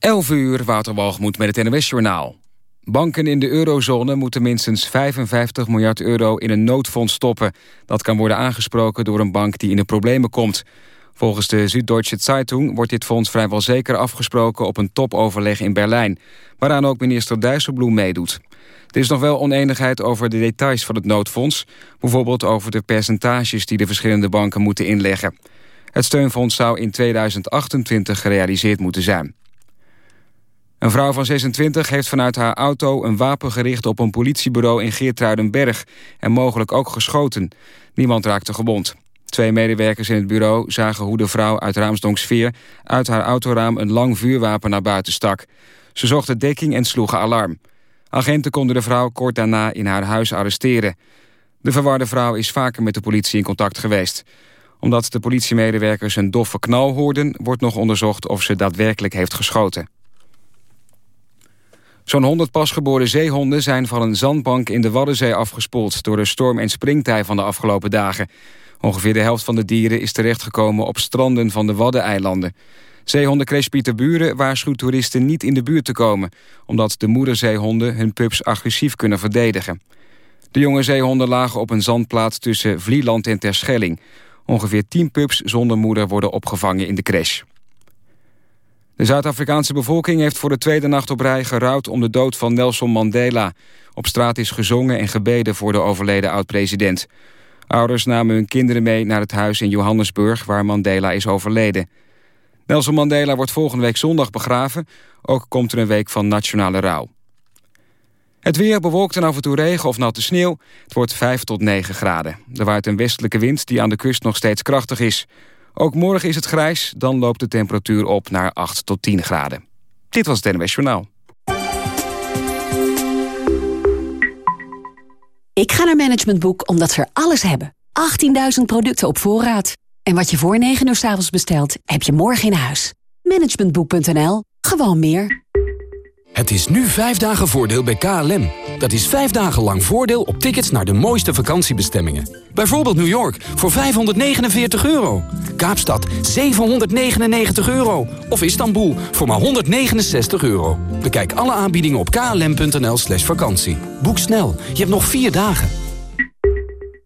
11 uur, Waterwalgemoed met het NWS-journaal. Banken in de eurozone moeten minstens 55 miljard euro in een noodfonds stoppen. Dat kan worden aangesproken door een bank die in de problemen komt. Volgens de Süddeutsche Zeitung wordt dit fonds vrijwel zeker afgesproken op een topoverleg in Berlijn, waaraan ook minister Dijsselbloem meedoet. Er is nog wel oneenigheid over de details van het noodfonds, bijvoorbeeld over de percentages die de verschillende banken moeten inleggen. Het steunfonds zou in 2028 gerealiseerd moeten zijn. Een vrouw van 26 heeft vanuit haar auto een wapen gericht op een politiebureau in Geertruidenberg en mogelijk ook geschoten. Niemand raakte gewond. Twee medewerkers in het bureau zagen hoe de vrouw uit Raamsdonksveer uit haar autoraam een lang vuurwapen naar buiten stak. Ze zochten dekking en sloegen alarm. Agenten konden de vrouw kort daarna in haar huis arresteren. De verwarde vrouw is vaker met de politie in contact geweest. Omdat de politiemedewerkers een doffe knal hoorden... wordt nog onderzocht of ze daadwerkelijk heeft geschoten. Zo'n 100 pasgeboren zeehonden zijn van een zandbank in de Waddenzee afgespoeld... door de storm- en springtij van de afgelopen dagen. Ongeveer de helft van de dieren is terechtgekomen op stranden van de Waddeneilanden. Zeehondencrash Pieter Buren waarschuwt toeristen niet in de buurt te komen... omdat de moederzeehonden hun pups agressief kunnen verdedigen. De jonge zeehonden lagen op een zandplaats tussen Vlieland en Terschelling. Ongeveer 10 pups zonder moeder worden opgevangen in de crash. De Zuid-Afrikaanse bevolking heeft voor de tweede nacht op rij gerouwd om de dood van Nelson Mandela. Op straat is gezongen en gebeden voor de overleden oud-president. Ouders namen hun kinderen mee naar het huis in Johannesburg waar Mandela is overleden. Nelson Mandela wordt volgende week zondag begraven. Ook komt er een week van nationale rouw. Het weer bewolkt en af en toe regen of natte sneeuw. Het wordt 5 tot 9 graden. Er waait een westelijke wind die aan de kust nog steeds krachtig is. Ook morgen is het grijs, dan loopt de temperatuur op naar 8 tot 10 graden. Dit was het NWS Journaal. Ik ga naar Management Boek omdat ze er alles hebben. 18.000 producten op voorraad. En wat je voor 9 uur s avonds bestelt, heb je morgen in huis. Managementboek.nl. Gewoon meer. Het is nu vijf dagen voordeel bij KLM. Dat is vijf dagen lang voordeel op tickets naar de mooiste vakantiebestemmingen. Bijvoorbeeld New York voor 549 euro. Kaapstad 799 euro. Of Istanbul voor maar 169 euro. Bekijk alle aanbiedingen op klm.nl slash vakantie. Boek snel, je hebt nog vier dagen.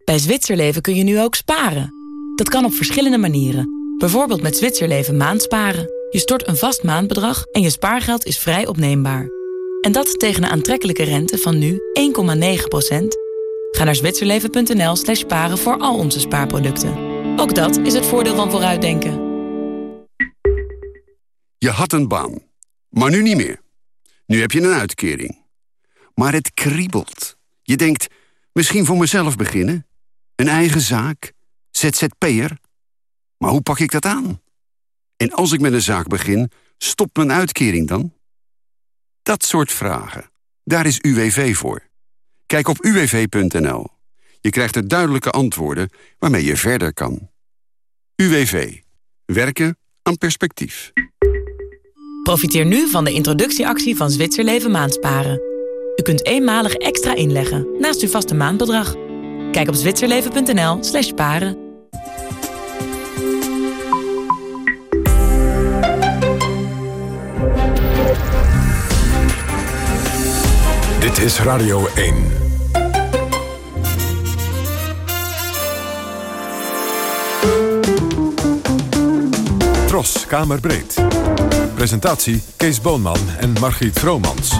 Bij Zwitserleven kun je nu ook sparen. Dat kan op verschillende manieren. Bijvoorbeeld met Zwitserleven maandsparen. Je stort een vast maandbedrag en je spaargeld is vrij opneembaar. En dat tegen een aantrekkelijke rente van nu 1,9%. Ga naar zwitserleven.nl slash sparen voor al onze spaarproducten. Ook dat is het voordeel van vooruitdenken. Je had een baan, maar nu niet meer. Nu heb je een uitkering. Maar het kriebelt. Je denkt, misschien voor mezelf beginnen? Een eigen zaak? ZZP'er? Maar hoe pak ik dat aan? En als ik met een zaak begin, stopt mijn uitkering dan? Dat soort vragen. Daar is UWV voor. Kijk op uwv.nl. Je krijgt er duidelijke antwoorden waarmee je verder kan. UWV. Werken aan perspectief. Profiteer nu van de introductieactie van Zwitserleven Maandsparen. U kunt eenmalig extra inleggen naast uw vaste maandbedrag. Kijk op zwitserleven.nl slash paren. Is Radio 1. Tros, Kamerbreed. Presentatie Kees Boonman en Margriet Vromans.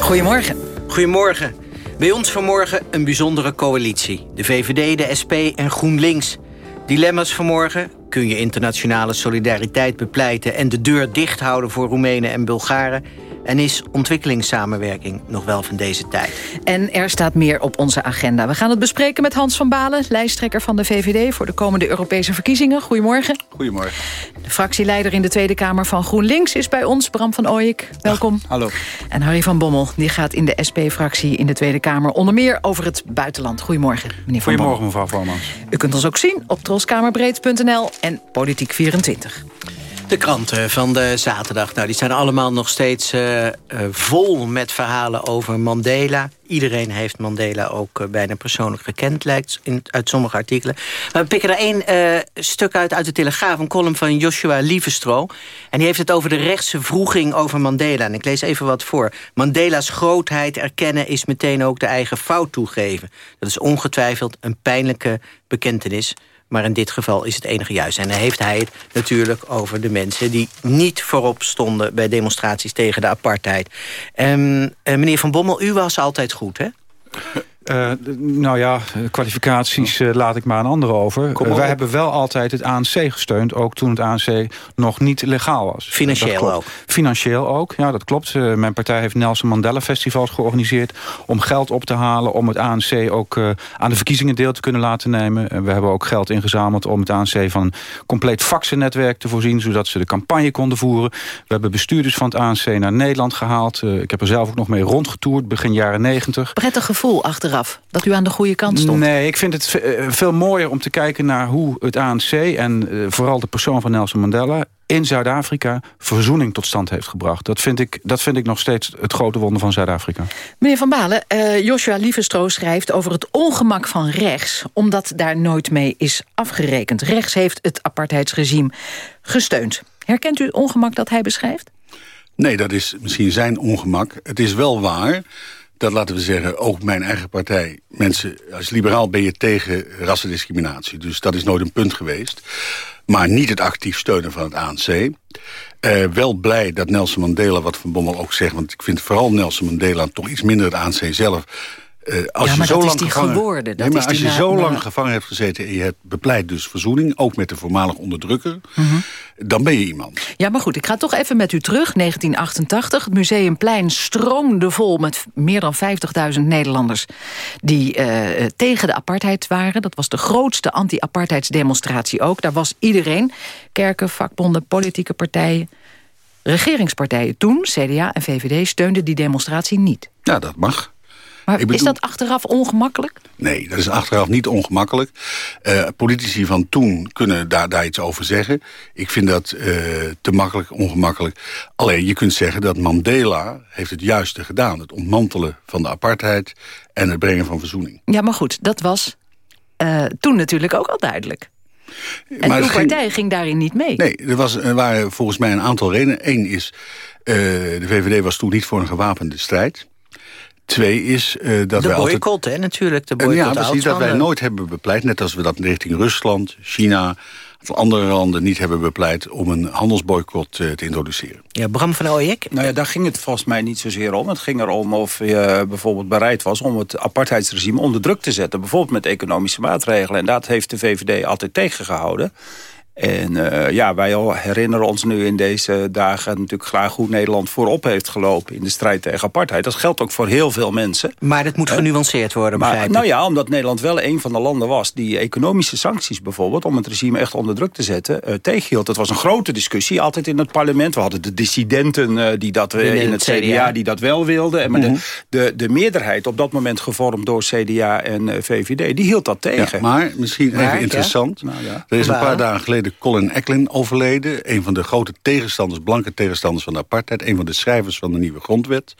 Goedemorgen. Goedemorgen. Bij ons vanmorgen een bijzondere coalitie. De VVD, de SP en GroenLinks. Dilemma's vanmorgen. Kun je internationale solidariteit bepleiten... en de deur dicht houden voor Roemenen en Bulgaren... En is ontwikkelingssamenwerking nog wel van deze tijd? En er staat meer op onze agenda. We gaan het bespreken met Hans van Balen, lijsttrekker van de VVD... voor de komende Europese verkiezingen. Goedemorgen. Goedemorgen. De fractieleider in de Tweede Kamer van GroenLinks is bij ons, Bram van Ooyek. Welkom. hallo. En Harry van Bommel, die gaat in de SP-fractie in de Tweede Kamer... onder meer over het buitenland. Goedemorgen, meneer van Goedemorgen, mevrouw Voormans. U kunt ons ook zien op troskamerbreed.nl en Politiek24. De kranten van de zaterdag, nou, die zijn allemaal nog steeds uh, uh, vol met verhalen over Mandela. Iedereen heeft Mandela ook uh, bijna persoonlijk gekend, lijkt uit sommige artikelen. Maar we pikken er één stuk uit uit de Telegraaf, een column van Joshua Lievestro. En die heeft het over de rechtse vroeging over Mandela. En ik lees even wat voor. Mandela's grootheid erkennen is meteen ook de eigen fout toegeven. Dat is ongetwijfeld een pijnlijke bekentenis... Maar in dit geval is het enige juist. En dan heeft hij het natuurlijk over de mensen... die niet voorop stonden bij demonstraties tegen de apartheid. Um, meneer Van Bommel, u was altijd goed, hè? Uh, nou ja, kwalificaties uh, laat ik maar aan anderen over. Uh, wij hebben wel altijd het ANC gesteund, ook toen het ANC nog niet legaal was. Financieel ook? Financieel ook, ja, dat klopt. mijn partij heeft Nelson Mandela Festivals georganiseerd... om geld op te halen, om het ANC ook aan de verkiezingen deel te kunnen laten nemen. we hebben ook geld ingezameld om het ANC van een compleet faxennetwerk te voorzien... zodat ze de campagne konden voeren. We hebben bestuurders van het ANC naar Nederland gehaald. ik heb er zelf ook nog mee rondgetoerd, begin jaren negentig. Prettig gevoel dat u aan de goede kant stond? Nee, ik vind het eh, veel mooier om te kijken naar hoe het ANC... en eh, vooral de persoon van Nelson Mandela in Zuid-Afrika verzoening tot stand heeft gebracht. Dat vind, ik, dat vind ik nog steeds het grote wonder van Zuid-Afrika. Meneer Van Balen, uh, Joshua Lievestro schrijft over het ongemak van rechts... omdat daar nooit mee is afgerekend. Rechts heeft het apartheidsregime gesteund. Herkent u het ongemak dat hij beschrijft? Nee, dat is misschien zijn ongemak. Het is wel waar dat laten we zeggen, ook mijn eigen partij... mensen, als liberaal ben je tegen rassendiscriminatie. Dus dat is nooit een punt geweest. Maar niet het actief steunen van het ANC. Uh, wel blij dat Nelson Mandela, wat Van Bommel ook zegt... want ik vind vooral Nelson Mandela toch iets minder het ANC zelf... Uh, als ja, maar je zo dat lang is die gevangen, geworden. Dat nee, maar als je zo lang gevangen hebt gezeten... en je hebt bepleit dus verzoening, ook met de voormalig onderdrukker... Mhm. dan ben je iemand. Ja, maar goed, ik ga toch even met u terug. 1988, het Museumplein stroomde vol met meer dan 50.000 Nederlanders... die uh, tegen de apartheid waren. Dat was de grootste anti-apartheidsdemonstratie ook. Daar was iedereen, kerken, vakbonden, politieke partijen... Regeringspartijen toen, CDA en VVD, steunden die demonstratie niet. Ja, dat mag. Maar is dat achteraf ongemakkelijk? Nee, dat is achteraf niet ongemakkelijk. Uh, politici van toen kunnen daar, daar iets over zeggen. Ik vind dat uh, te makkelijk, ongemakkelijk. Alleen, je kunt zeggen dat Mandela heeft het juiste gedaan. Het ontmantelen van de apartheid en het brengen van verzoening. Ja, maar goed, dat was uh, toen natuurlijk ook al duidelijk. En maar uw partij ging, ging, daarin niet mee. Nee, er, was, er waren volgens mij een aantal redenen. Eén is, de VVD was toen niet voor een gewapende strijd. Twee is uh, dat de wij boycott, altijd... hè, natuurlijk. De boycott ja, precies, dat wij nooit hebben bepleit... net als we dat richting Rusland, China... of andere landen niet hebben bepleit... om een handelsboycott uh, te introduceren. Ja, Bram van Ooyek? Nou ja, daar ging het volgens mij niet zozeer om. Het ging erom of je bijvoorbeeld bereid was... om het apartheidsregime onder druk te zetten. Bijvoorbeeld met economische maatregelen. En dat heeft de VVD altijd tegengehouden. En uh, ja, wij herinneren ons nu in deze dagen natuurlijk graag hoe Nederland voorop heeft gelopen in de strijd tegen apartheid. Dat geldt ook voor heel veel mensen. Maar dat moet genuanceerd worden, maar, begrijp ik. Nou ja, omdat Nederland wel een van de landen was die economische sancties bijvoorbeeld, om het regime echt onder druk te zetten, uh, tegenhield. Dat was een grote discussie altijd in het parlement. We hadden de dissidenten uh, die dat in, in het CDA, CDA, die dat wel wilden. Maar mm -hmm. de, de, de meerderheid op dat moment gevormd door CDA en VVD, die hield dat tegen. Ja, maar misschien even maar, interessant. Ja? Nou, ja. Er is een paar dagen geleden Colin Eklin overleden. Een van de grote tegenstanders, blanke tegenstanders van de apartheid. Een van de schrijvers van de nieuwe grondwet.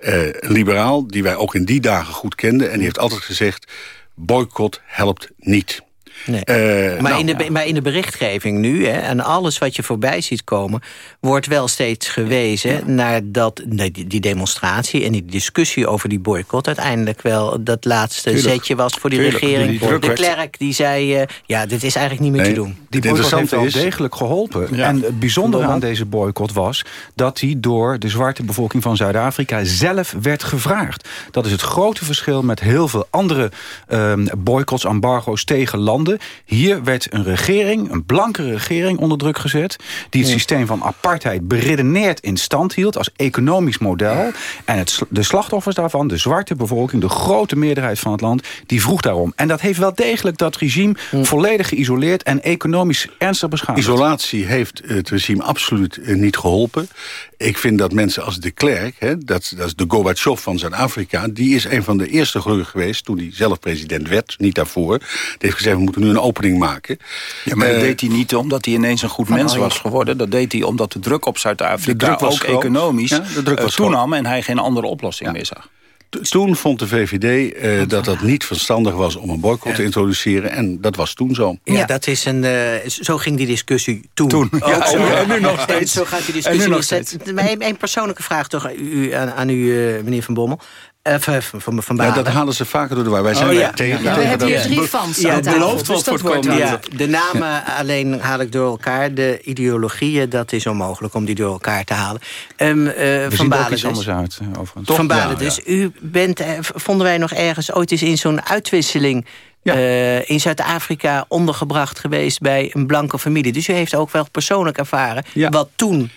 Uh, liberaal, die wij ook in die dagen goed kenden. En die heeft altijd gezegd, boycott helpt niet. Nee. Uh, maar, nou, in de, maar in de berichtgeving nu, hè, en alles wat je voorbij ziet komen... wordt wel steeds gewezen ja. naar dat, nee, die, die, demonstratie... en die discussie over die boycott uiteindelijk wel... dat laatste Tuurlijk. zetje was voor die Tuurlijk. regering. Die de klerk die zei, uh, ja, dit is eigenlijk niet meer nee, te doen. Die boycott heeft wel degelijk geholpen. Ja. En het bijzondere aan deze boycott was... dat die door de zwarte bevolking van Zuid-Afrika zelf werd gevraagd. Dat is het grote verschil met heel veel andere um, boycotts, embargo's tegen landen hier werd een regering, een blanke regering onder druk gezet... die het systeem van apartheid beredeneerd in stand hield... als economisch model. En het, de slachtoffers daarvan, de zwarte bevolking... de grote meerderheid van het land, die vroeg daarom. En dat heeft wel degelijk dat regime volledig geïsoleerd... en economisch ernstig beschadigd. Isolatie heeft het regime absoluut eh, niet geholpen. Ik vind dat mensen als de Klerk, hè, dat, dat is de Gorbachev van Zuid-Afrika... die is een van de eerste gelukkig geweest toen hij zelf president werd, niet daarvoor. Die heeft gezegd, we moeten moeten nu een opening maken. Ja, maar dat deed hij niet omdat hij ineens een goed mens was geworden. Dat deed hij omdat de druk op Zuid-Afrika ook economisch ja, de druk was toenam... en hij geen andere oplossing meer zag. Toen vond de VVD uh, dat het niet verstandig was om een boycott te introduceren. En dat was toen zo. Ja, dat is een, uh, zo ging die discussie toen. toen. Ja, zo, en nu nog steeds. zo gaat die discussie nog steeds. Een persoonlijke vraag toch u, aan, aan u, uh, meneer Van Bommel. Van, van ja, dat halen ze vaker door de war. Wij zijn oh, ja. tegen. Ja, we hebben hier drie fans ja, beloofd dus wat voor het ja, De namen alleen haal ik door elkaar. De ideologieën, dat is onmogelijk om die door elkaar te halen. Um, uh, van Balen dus. anders uit, overigens. Van Balen dus. U bent, vonden wij nog ergens ooit eens in zo'n uitwisseling... Uh, in Zuid-Afrika ondergebracht geweest bij een blanke familie. Dus u heeft ook wel persoonlijk ervaren wat toen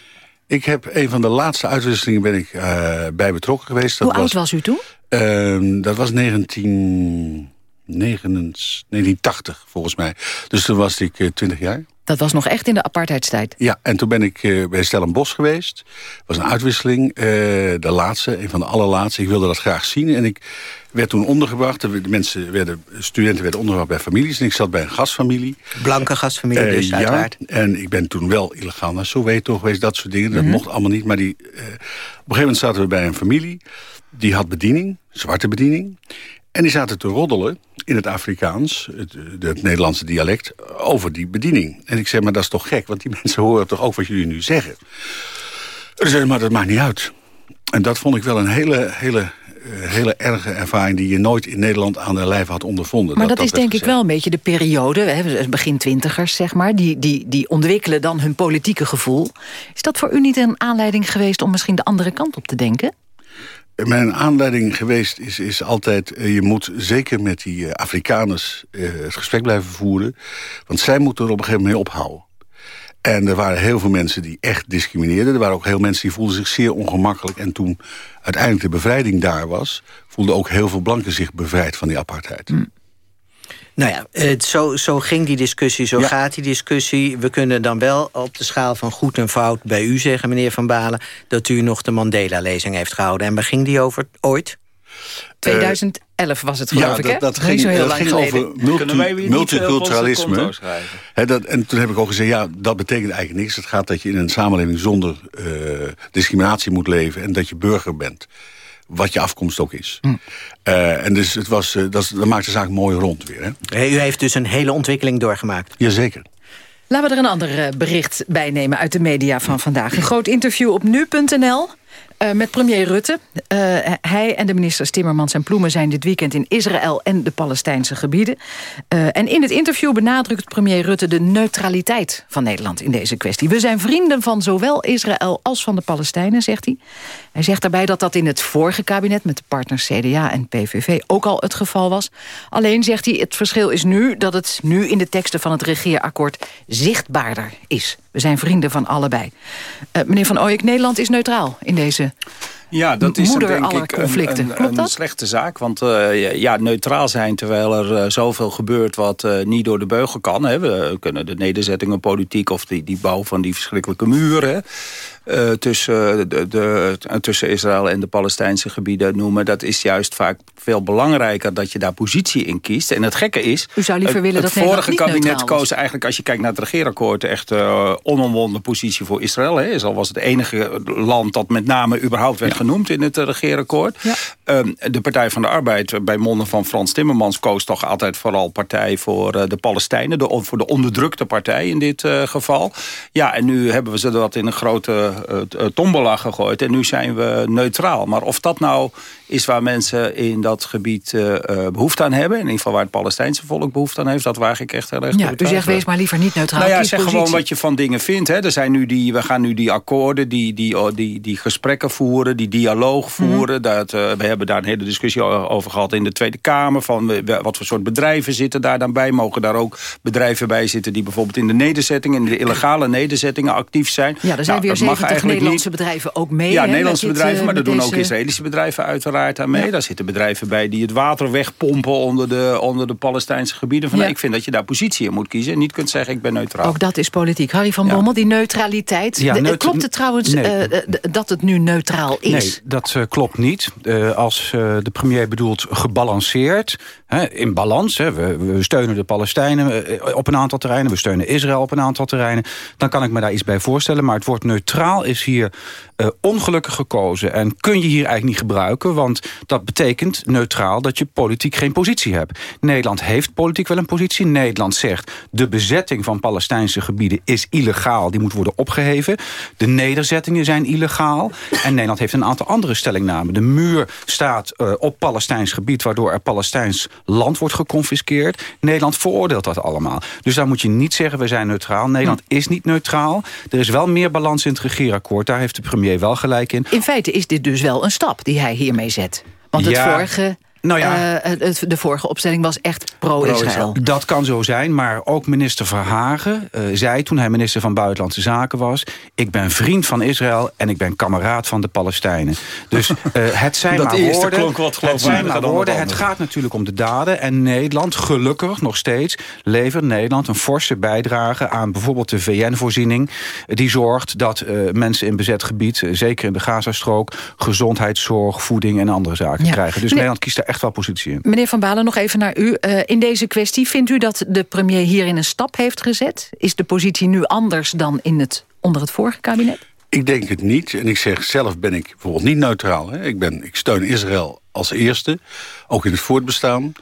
ik heb een van de laatste uitwisselingen ben ik uh, bij betrokken geweest. Dat Hoe oud was u toen? Uh, dat was 19, 1980 volgens mij. Dus toen was ik uh, eh, 20 jaar. Dat was nog echt in de apartheidstijd? Ja, en toen ben ik uh, bij Stellenbosch geweest. Dat was een uitwisseling, de laatste, een van de allerlaatste. Ik wilde dat graag zien en ik werd toen ondergebracht. De mensen werden, studenten werden ondergebracht bij families. En ik zat bij een gastfamilie. Blanke gastfamilie uh, dus, uiteraard. Ja, en ik ben toen wel illegaal naar Soweto geweest, dat soort dingen. Dat mhm. mocht allemaal niet. Maar die, uh, op een gegeven moment zaten we bij een familie. Die had bediening, zwarte bediening. En die zaten te roddelen in het Afrikaans, het, het, Nederlandse dialect, over die bediening. En ik zei, maar dat is toch gek, want die mensen horen toch ook wat jullie nu zeggen. En zeiden, maar dat maakt niet uit. En dat vond ik wel een hele, hele eh, hele erge ervaring... die je nooit in Nederland aan de lijf had ondervonden. Maar dat, is denk ik wel een beetje de periode, hè, begin twintigers zeg maar... Die, die, die ontwikkelen dan hun politieke gevoel. Is dat voor u niet een aanleiding geweest om misschien de andere kant op te denken? Mijn aanleiding geweest is, is altijd... Eh, je moet zeker met die eh, Afrikaners het gesprek blijven voeren. Want zij moeten er op een gegeven moment mee ophouden. En er waren heel veel mensen die echt discrimineerden. Er waren ook heel veel mensen die voelden zich zeer ongemakkelijk. En toen uiteindelijk de bevrijding daar was... voelden ook heel veel blanken zich bevrijd van die apartheid. Mm. Nou ja, het, zo, zo ging die discussie, zo gaat die discussie. We kunnen dan wel op de schaal van goed en fout bij u zeggen, meneer Van Balen... dat u nog de Mandela-lezing heeft gehouden. En waar ging die over ooit? 2011 was het, geloof ja, ik, hè? Dat, ging, zo heel dat ging over multi, multiculturalisme. dat, en toen heb ik ook gezegd, ja, dat betekent eigenlijk niks. Het gaat dat je in een samenleving zonder uh, discriminatie moet leven... en dat je burger bent. Wat je afkomst ook is. Hm. Uh, en dus het was, uh, dat, dat maakt de zaak mooi rond weer. Hè? U heeft dus een hele ontwikkeling doorgemaakt. Jazeker. Laten we er een ander bericht bij nemen uit de media van vandaag. Een groot interview op nu.nl. Uh, met premier Rutte. Uh, hij en de ministers Timmermans en Ploemen zijn dit weekend in Israël en de Palestijnse gebieden. Uh, en in het interview benadrukt premier Rutte de neutraliteit van Nederland in deze kwestie. We zijn vrienden van zowel Israël als van de Palestijnen, zegt hij. Hij zegt daarbij dat dat in het vorige kabinet met de partners CDA en PVV ook al het geval was. Alleen zegt hij, het verschil is nu dat het nu in de teksten van het regeerakkoord zichtbaarder is. We zijn vrienden van allebei. Uh, meneer Van Ooyek, Nederland is neutraal in deze ja, dat is moeder denk ik conflicten. een, een, slechte zaak. Want uh, ja, neutraal zijn terwijl er uh, zoveel gebeurt wat uh, niet door de beugel kan. Hè. We kunnen de nederzettingenpolitiek of die, die bouw van die verschrikkelijke muren... Tussen, de, de, tussen Israël en de Palestijnse gebieden noemen. Dat is juist vaak veel belangrijker dat je daar positie in kiest. En het gekke is... U zou liever het, willen het dat vorige kabinet koos eigenlijk, als je kijkt naar het regeerakkoord... echt onomwonden positie voor Israël. Hè. Israël was het enige land dat met name überhaupt werd genoemd in het uh, regeerakkoord. Ja. Uh, de Partij van de Arbeid, bij monden van Frans Timmermans... koos toch altijd vooral partij voor de Palestijnen. De, voor de onderdrukte partij in dit geval. Ja, en nu hebben we ze dat in een grote uh, tombola gegooid. En nu zijn we neutraal. Maar of dat nou is waar mensen in dat gebied uh, behoefte aan hebben... in ieder geval waar het Palestijnse volk behoefte aan heeft... dat waag ik echt heel erg Ja, u zegt wees maar liever niet neutraal. Nou ja, zeg gewoon wat je van dingen vindt. Hè. Er zijn nu die, we gaan nu die akkoorden, die, die, oh, die, die gesprekken voeren... die dialoog mhm. voeren. dat, uh, we hebben daar een hele discussie over gehad in de Tweede Kamer... van wat voor soort bedrijven zitten daar dan bij. Mogen daar ook bedrijven bij zitten... die bijvoorbeeld in de nederzettingen... in de illegale nederzettingen actief zijn. Ja, er zijn nou, weer 70 Nederlandse bedrijven ook mee. Ja, Nederlandse bedrijven, maar dat doen ook Israëlische bedrijven uiteraard uiteraard mee. Daar zitten bedrijven bij die het water wegpompen onder de, onder de Palestijnse gebieden. Van, Ik vind dat je daar positie in moet kiezen en niet kunt zeggen ik ben neutraal. Ook dat is politiek. Harry van Bommel, die neutraliteit. klopt het trouwens uh, dat het nu neutraal is? Nee, dat uh, klopt niet. Uh, als uh, de premier bedoelt gebalanceerd, hè, in balans... Hè, we, we, steunen de Palestijnen op een aantal terreinen... we steunen Israël op een aantal terreinen... dan kan ik me daar iets bij voorstellen. Maar het woord neutraal is hier ongelukkig gekozen. En kun je hier eigenlijk niet gebruiken... want dat betekent neutraal dat je politiek geen positie hebt. Nederland heeft politiek wel een positie. Nederland zegt de bezetting van Palestijnse gebieden is illegaal. Die moet worden opgeheven. De nederzettingen zijn illegaal. En Nederland heeft een aantal andere stellingnamen. De muur staat uh, op Palestijns gebied... waardoor er Palestijns land wordt geconfiskeerd. Nederland veroordeelt dat allemaal. Dus daar moet je niet zeggen, we zijn neutraal. Nederland hm. is niet neutraal. Er is wel meer balans in het regeerakkoord. Daar heeft de premier wel gelijk in. In feite is dit dus wel een stap die hij hiermee zet. Want het vorige nou ja. Uh, de vorige opstelling was echt pro-Israël. dat kan zo zijn, maar ook minister Verhagen uh, zei toen hij minister van Buitenlandse Zaken was... ik ben vriend van Israël en ik ben kameraad van de Palestijnen. Dus uh, het zijn maar woorden. het zijn maar woorden. Het gaat natuurlijk om de daden. En Nederland, gelukkig nog steeds, levert Nederland een forse bijdrage... aan bijvoorbeeld de VN-voorziening. Die zorgt dat mensen in bezet gebied, zeker in de Gazastrook... gezondheidszorg, voeding en andere zaken krijgen. Dus Nederland kiest daar echt wel positie in. Meneer Van Balen, nog even naar u. Uh, in deze kwestie, vindt u dat de premier hierin een stap heeft gezet? Is de positie nu anders dan in het, onder het vorige kabinet? Ik denk het niet. En ik zeg, zelf ben ik bijvoorbeeld niet neutraal. Hè. Ik, ben, ik steun Israël als eerste, ook in het voortbestaan. Uh,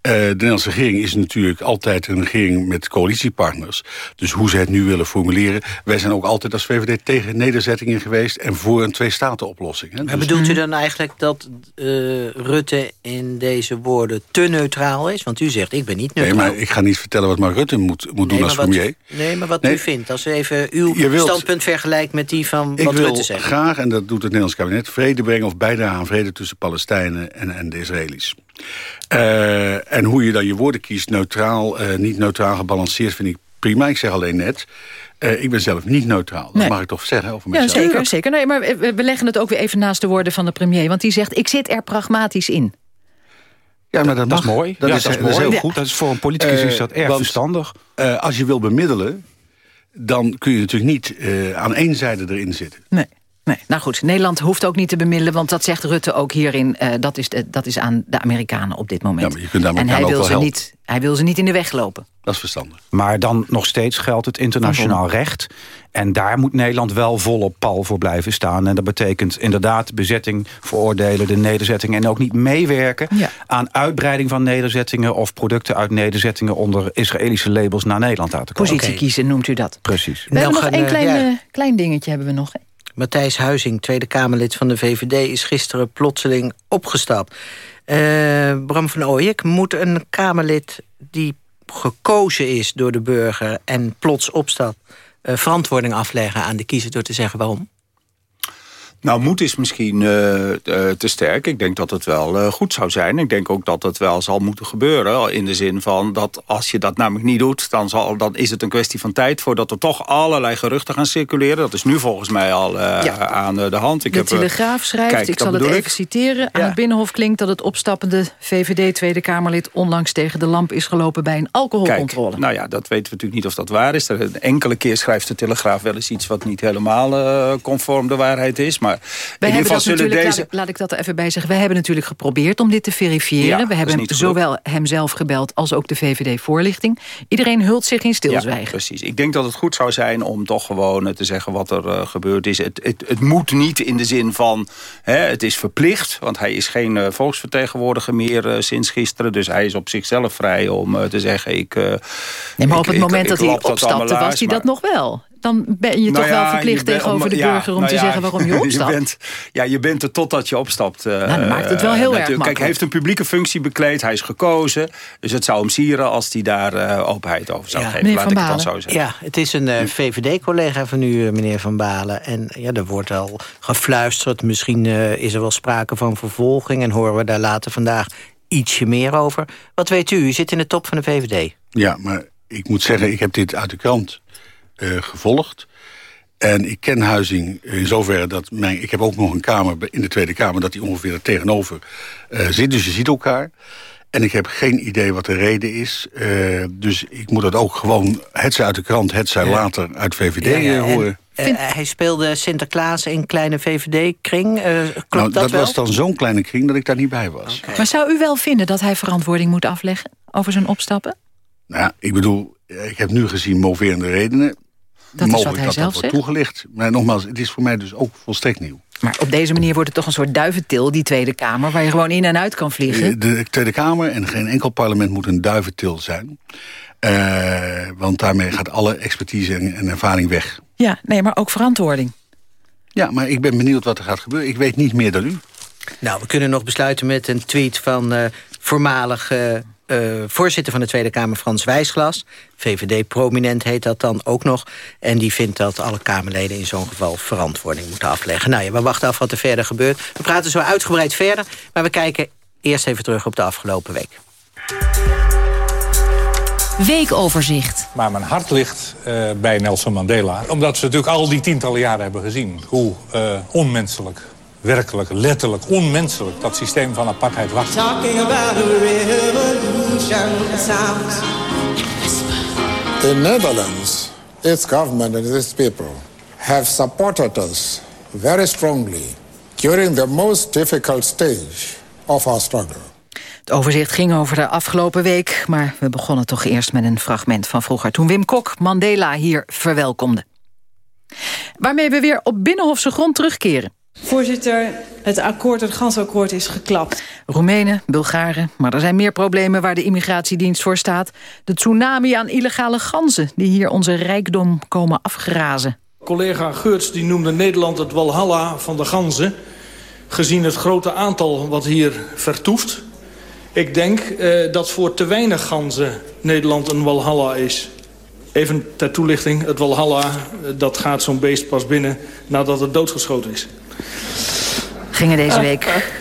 de Nederlandse regering is natuurlijk altijd een regering met coalitiepartners. Dus hoe ze het nu willen formuleren... wij zijn ook altijd als VVD tegen nederzettingen geweest... en voor een twee-staten-oplossing. Maar dus... bedoelt u dan eigenlijk dat uh, Rutte in deze woorden te neutraal is? Want u zegt, ik ben niet neutraal. Nee, maar ik ga niet vertellen wat maar Rutte moet, moet doen als premier. U, nee, maar wat nee. u vindt. Als u even uw wilt, standpunt vergelijkt met die van wat Rutte zegt. Ik wil graag, en dat doet het Nederlands kabinet... vrede brengen of bijdragen aan vrede tussen Palestijnen en, en de Israëli's. Uh, en hoe je dan je woorden kiest, neutraal, uh, niet neutraal gebalanceerd, vind ik prima. Ik zeg alleen net, uh, ik ben zelf niet neutraal. Dat nee. mag ik toch zeggen over mezelf. Ja, zeker, zeker. Nee, maar we, leggen het ook weer even naast de woorden van de premier. Want die zegt, ik zit er pragmatisch in. Ja, maar dat, dat is mooi. Dat, ja, is, dat is, mooi. heel goed. Dat is voor een politicus is dat erg want, verstandig. als je wil bemiddelen, dan kun je natuurlijk niet aan één zijde erin zitten. Nee. Nee, nou goed, Nederland hoeft ook niet te bemiddelen... want dat zegt Rutte ook hierin, uh, dat, is de, dat is aan de Amerikanen op dit moment. Ja, maar je kunt en hij wil, ze niet, hij wil ze niet in de weg lopen. Dat is verstandig. Maar dan nog steeds geldt het internationaal recht. En daar moet Nederland wel volop pal voor blijven staan. En dat betekent inderdaad bezetting veroordelen, de nederzettingen... en ook niet meewerken ja. aan uitbreiding van nederzettingen... of producten uit nederzettingen onder Israëlische labels naar Nederland laten komen. Positie okay. kiezen noemt u dat. Precies. We hebben nog een klein, ja. klein dingetje hebben we nog. Hè? Matthijs Huizing, Tweede Kamerlid van de VVD... is gisteren plotseling opgestapt. Uh, Bram van Ooyek, moet een Kamerlid die gekozen is door de burger... en plots opstapt, uh, verantwoording afleggen aan de kiezer... door te zeggen waarom? Nou, moed is misschien uh, uh, te sterk. Ik denk dat het wel uh, goed zou zijn. Ik denk ook dat het wel zal moeten gebeuren. In de zin van dat als je dat namelijk niet doet... dan, zal, dan is het een kwestie van tijd voordat er toch allerlei geruchten gaan circuleren. Dat is nu volgens mij al ja. aan de hand. Ik de heb, Telegraaf schrijft, kijk, ik zal het even ik. citeren... aan ja. het Binnenhof klinkt dat het opstappende VVD-Tweede Kamerlid... onlangs tegen de lamp is gelopen bij een alcoholcontrole. Kijk, nou ja, dat weten we natuurlijk niet of dat waar is. Een enkele keer schrijft de Telegraaf wel eens iets... wat niet helemaal conform de waarheid is, maar wij in ieder geval deze... Laat, laat, ik dat er even bij zeggen. We hebben natuurlijk geprobeerd om dit te verifiëren. Ja, we hebben zowel hemzelf gebeld als ook de VVD-voorlichting. Iedereen hult zich in stilzwijgen. Ja, precies. Ik denk dat het goed zou zijn om toch gewoon te zeggen wat er uh, gebeurd is. Het, het, het, moet niet in de zin van hè, het is verplicht. Want hij is geen uh, volksvertegenwoordiger meer uh, sinds gisteren. Dus hij is op zichzelf vrij om te zeggen... Ik, nee, maar op het moment ik, dat hij opstapte was hij dat nog wel dan ben je nou toch ja, wel verplicht tegenover de burger... om nou te zeggen waarom je opstapt. Je bent, ja, je bent er totdat je opstapt. Uh, nou, dat maakt het wel heel erg makkelijk. Kijk, hij heeft een publieke functie bekleed, hij is gekozen. Dus het zou hem sieren als hij daar uh, openheid over zou geven. Laat ik het dan zo zeggen. Ja, het is een uh, VVD-collega van u, meneer Van Balen. En ja, er wordt al gefluisterd. Misschien is er wel sprake van vervolging... en horen we daar later vandaag ietsje meer over. Wat weet u? U zit in de top van de VVD. Ja, maar ik moet zeggen, ik heb dit uit de krant uh, gevolgd. En ik ken Huizing in zoverre dat mijn... Ik heb ook nog een kamer in de Tweede Kamer... dat hij ongeveer er tegenover uh, zit. Dus je ziet elkaar. En ik heb geen idee wat de reden is. Uh, dus ik moet dat ook gewoon, het zij uit de krant, het zij later uit VVD ja, ja, horen. hij speelde Sinterklaas in kleine VVD-kring. klopt nou, dat, dat was dan zo'n kleine kring dat ik daar niet bij was. Maar zou u wel vinden dat hij verantwoording moet afleggen over zijn opstappen? Nou, ik bedoel, ik heb nu gezien moverende redenen. Dat Mogelijk is wat hij dat zelf dat wordt toegelicht. Maar nogmaals, het is voor mij dus ook volstrekt nieuw. Maar op deze manier wordt het toch een soort duiventil, die Tweede Kamer... waar je gewoon in en uit kan vliegen? De Tweede Kamer en geen enkel parlement moet een duiventil zijn. Uh, want daarmee gaat alle expertise en, ervaring weg. Ja, nee, maar ook verantwoording. Ja, maar ik ben benieuwd wat er gaat gebeuren. Ik weet niet meer dan u. Nou, we kunnen nog besluiten met een tweet van uh, voormalig... Uh, voorzitter van de Tweede Kamer, Frans Wijsglas. VVD-prominent heet dat dan ook nog. En die vindt dat alle Kamerleden in zo'n geval verantwoording moeten afleggen. Nou ja, we wachten af wat er verder gebeurt. We praten zo uitgebreid verder, maar we kijken eerst even terug op de afgelopen week. Weekoverzicht. Maar mijn hart ligt uh, bij Nelson Mandela. Omdat ze natuurlijk al die tientallen jaren hebben gezien... hoe uh, onmenselijk, werkelijk, letterlijk onmenselijk... dat systeem van apartheid was. Revolution sounds... The Netherlands, its government and its people... have supported us very strongly... during the most difficult stage of our struggle. Het overzicht ging over de afgelopen week... maar we begonnen toch eerst met een fragment van vroeger... toen Wim Kok Mandela hier verwelkomde. Waarmee we weer op Binnenhofse grond terugkeren. Voorzitter, het akkoord, het gansakkoord is geklapt. Roemenen, Bulgaren, maar er zijn meer problemen waar de immigratiedienst voor staat. De tsunami aan illegale ganzen die hier onze rijkdom komen afgrazen. Collega Geurts die noemde Nederland het walhalla van de ganzen. Gezien het grote aantal wat hier vertoeft. Ik denk uh, dat voor te weinig ganzen Nederland een walhalla is. Even ter toelichting, het walhalla, uh, dat gaat zo'n beest pas binnen nadat het doodgeschoten is. Gingen deze week...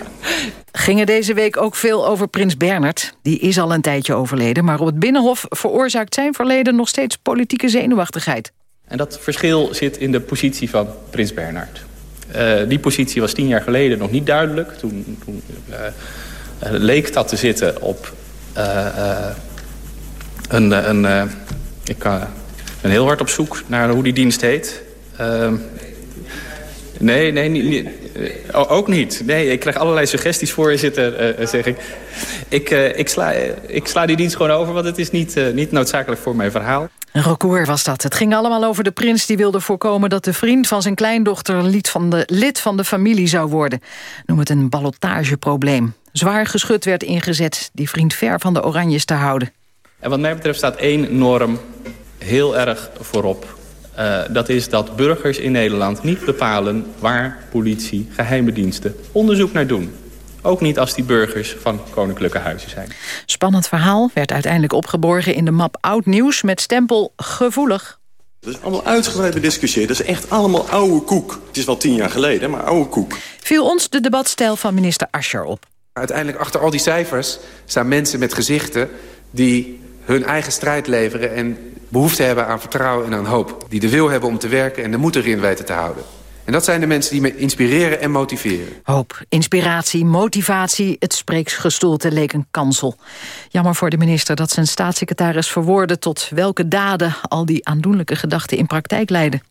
Gingen deze week ook veel over prins Bernard. Die is al een tijdje overleden, maar op het Binnenhof veroorzaakt zijn verleden nog steeds politieke zenuwachtigheid. En dat verschil zit in de positie van prins Bernard. Uh, die positie was tien jaar geleden nog niet duidelijk. Toen, toen uh, uh, leek dat te zitten op een... een ik ben heel hard op zoek naar hoe die dienst heet. Nee, nee, niet, niet, ook niet. Nee, ik krijg allerlei suggesties voor, zitten, uh, zeg ik. Ik, uh, ik, sla, ik sla die dienst gewoon over, want het is niet, niet noodzakelijk voor mijn verhaal. Een recours was dat. Het ging allemaal over de prins die wilde voorkomen... dat de vriend van zijn kleindochter lid van de, lid van de familie zou worden. Noem het een ballotageprobleem. Zwaar geschut werd ingezet die vriend ver van de oranjes te houden. En wat mij betreft staat één norm heel erg voorop. Uh, dat is dat burgers in Nederland niet bepalen waar politie, geheime diensten onderzoek naar doen. Ook niet als die burgers van koninklijke huizen zijn. Spannend verhaal werd uiteindelijk opgeborgen in de map Oud Nieuws met stempel gevoelig. Dat is allemaal uitgebreid bediscussieerd. Dat is echt allemaal oude koek. Het is wel tien jaar geleden, maar oude koek. Viel ons de debatstijl van minister Ascher op. Uiteindelijk achter al die cijfers staan mensen met gezichten... die hun eigen strijd leveren en behoefte hebben aan vertrouwen en aan hoop. Die de wil hebben om te werken en de moed erin weten te houden. En dat zijn de mensen die me inspireren en motiveren. Hoop, inspiratie, motivatie, het spreeksgestoelte leek een kansel. Jammer voor de minister dat zijn staatssecretaris verwoordde... tot welke daden al die aandoenlijke gedachten in praktijk leiden.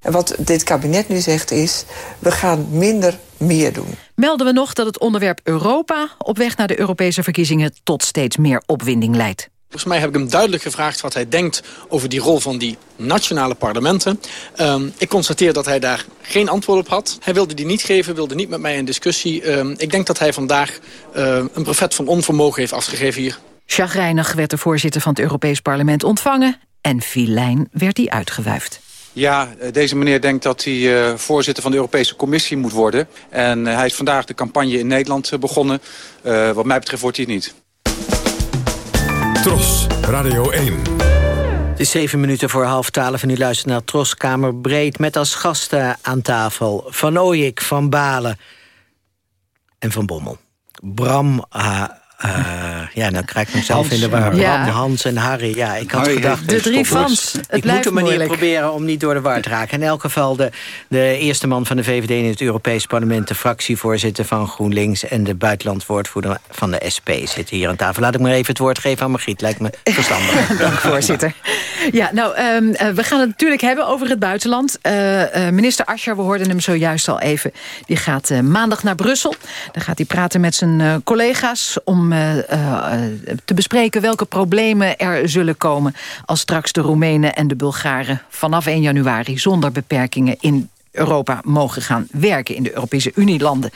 En wat dit kabinet nu zegt is, we gaan minder meer doen. Melden we nog dat het onderwerp Europa... op weg naar de Europese verkiezingen tot steeds meer opwinding leidt. Volgens mij heb ik hem duidelijk gevraagd wat hij denkt over die rol van die nationale parlementen. Um, ik constateer dat hij daar geen antwoord op had. Hij wilde die niet geven, wilde niet met mij in discussie. Um, ik denk dat hij vandaag uh, een brevet van onvermogen heeft afgegeven hier. Chagrijnig werd de voorzitter van het Europees Parlement ontvangen... en filijn werd hij uitgewuifd. Ja, eh, deze meneer denkt dat hij uh, voorzitter van de Europese Commissie moet worden. En uh, hij is vandaag de campagne in Nederland begonnen. wat mij betreft wordt hij het niet. Tros, Radio 1. Het is zeven minuten voor half twaalf en u luistert naar Tros Kamer Breed... met als gasten aan tafel Van Ooyik, Van Balen en Van Bommel. Bram Uh, ja, nou krijg ik mezelf in de war. Ja. Hans en Harry, ja, ik had gedacht... De drie fans, Ik moet een manier proberen om niet door de war te raken. In elk geval de, de eerste man van de VVD in het Europees Parlement... de fractievoorzitter van GroenLinks... en de buitenlandwoordvoerder van de SP zitten hier aan tafel. Laat ik maar even het woord geven aan Margriet. Lijkt me verstandig. Dank, voorzitter. Ja, nou, um, we gaan het natuurlijk hebben over het buitenland. Uh, uh, minister Ascher, we hoorden hem zojuist al even... die gaat uh, maandag naar Brussel. Dan gaat hij praten met zijn collega's... om te bespreken welke problemen er zullen komen... als straks de Roemenen en de Bulgaren vanaf 1 januari... zonder beperkingen in Europa mogen gaan werken in de Europese Unielanden.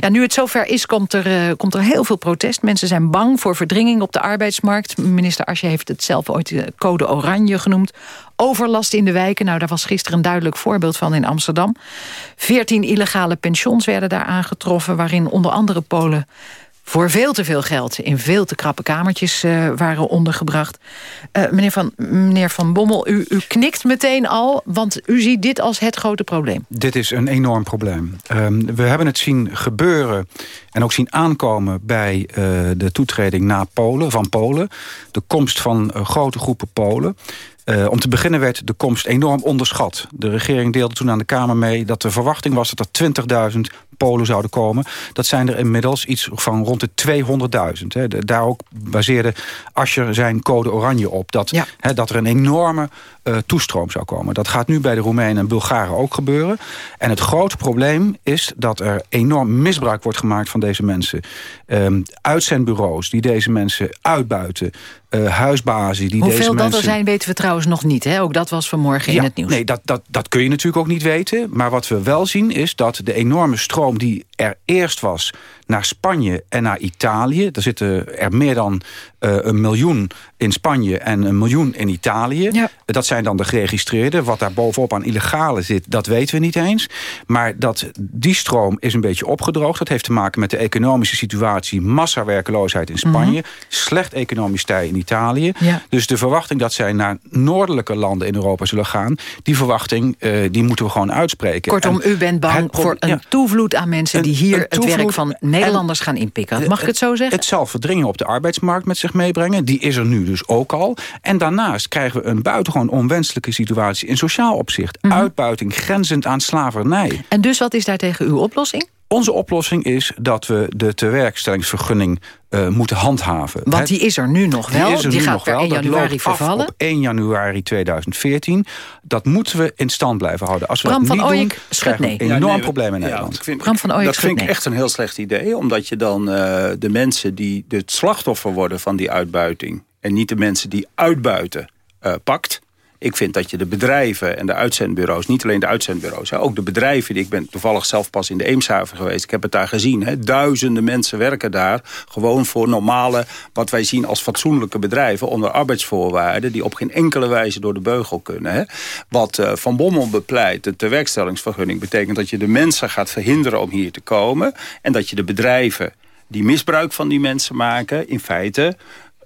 Ja, nu het zover is, komt er, uh, komt er heel veel protest. Mensen zijn bang voor verdringing op de arbeidsmarkt. Minister Asje heeft het zelf ooit code oranje genoemd. Overlast in de wijken, nou daar was gisteren een duidelijk voorbeeld van in Amsterdam. Veertien illegale pensions werden daar aangetroffen... waarin onder andere Polen voor veel te veel geld in veel te krappe kamertjes uh, waren ondergebracht. Uh, meneer, van, meneer Van Bommel, u, u knikt meteen al, want u ziet dit als het grote probleem. Dit is een enorm probleem. Um, we hebben het zien gebeuren en ook zien aankomen bij uh, de toetreding na Polen, van Polen. De komst van grote groepen Polen. Om te beginnen werd de komst enorm onderschat. De regering deelde toen aan de Kamer mee dat de verwachting was... dat er 20.000 Polen zouden komen. Dat zijn er inmiddels iets van rond de 200.000. Daar ook baseerde Ascher zijn code oranje op. Dat, ja. he, dat er een enorme uh, toestroom zou komen. Dat gaat nu bij de Roemenen en Bulgaren ook gebeuren. En het grote probleem is dat er enorm misbruik wordt gemaakt van deze mensen. Um, uitzendbureaus die deze mensen uitbuiten. Uh, huisbazen die Hoeveel deze mensen... dat er zijn weten we trouwens nog niet. Hè? Ook dat was vanmorgen ja, in het nieuws. Nee, dat, dat, dat kun je natuurlijk ook niet weten. Maar wat we wel zien is dat de enorme stroom die er eerst was naar Spanje en naar Italië. Er zitten er meer dan uh, een miljoen in Spanje en een miljoen in Italië. Ja. Dat zijn dan de geregistreerden. Wat daar bovenop aan illegale zit, dat weten we niet eens. Maar dat, die stroom is een beetje opgedroogd. Dat heeft te maken met de economische situatie. Massawerkeloosheid in Spanje. Mm -hmm. Slecht economisch tij in Italië. Ja. Dus de verwachting dat zij naar noordelijke landen in Europa zullen gaan... die verwachting uh, die moeten we gewoon uitspreken. Kortom, en u bent bang voor een ja. toevloed aan mensen... die hier het werk van Nederlanders gaan inpikken. Mag ik het zo zeggen? Het zal verdringing op de arbeidsmarkt met zich meebrengen. Die is er nu dus ook al. En daarnaast krijgen we een buitengewoon onwenselijke situatie... in sociaal opzicht. Mm -hmm. Uitbuiting, grenzend aan slavernij. En dus wat is daar tegen uw oplossing? Onze oplossing is dat we de tewerkstellingsvergunning uh, moeten handhaven. Want die is er nu nog wel. Die, die gaat per 1 januari vervallen. op 1 januari 2014. Dat moeten we in stand blijven houden. Als we Bram dat van niet Ooyek, doen, krijgen we een enorm ja, nee, probleem in ja, Nederland. Ik vind, Bram van Ooyek, dat vind nee. ik echt een heel slecht idee. Omdat je dan uh, de mensen die het slachtoffer worden van die uitbuiting... en niet de mensen die uitbuiten, uh, pakt... Ik vind dat je de bedrijven en de uitzendbureaus... niet alleen de uitzendbureaus, ook de bedrijven... Die, ik ben toevallig zelf pas in de Eemshaven geweest. Ik heb het daar gezien. Hè, duizenden mensen werken daar. Gewoon voor normale, wat wij zien als fatsoenlijke bedrijven... onder arbeidsvoorwaarden die op geen enkele wijze door de beugel kunnen. Hè. Wat uh, Van Bommel bepleit, de tewerkstellingsvergunning... betekent dat je de mensen gaat verhinderen om hier te komen... en dat je de bedrijven die misbruik van die mensen maken... in feite...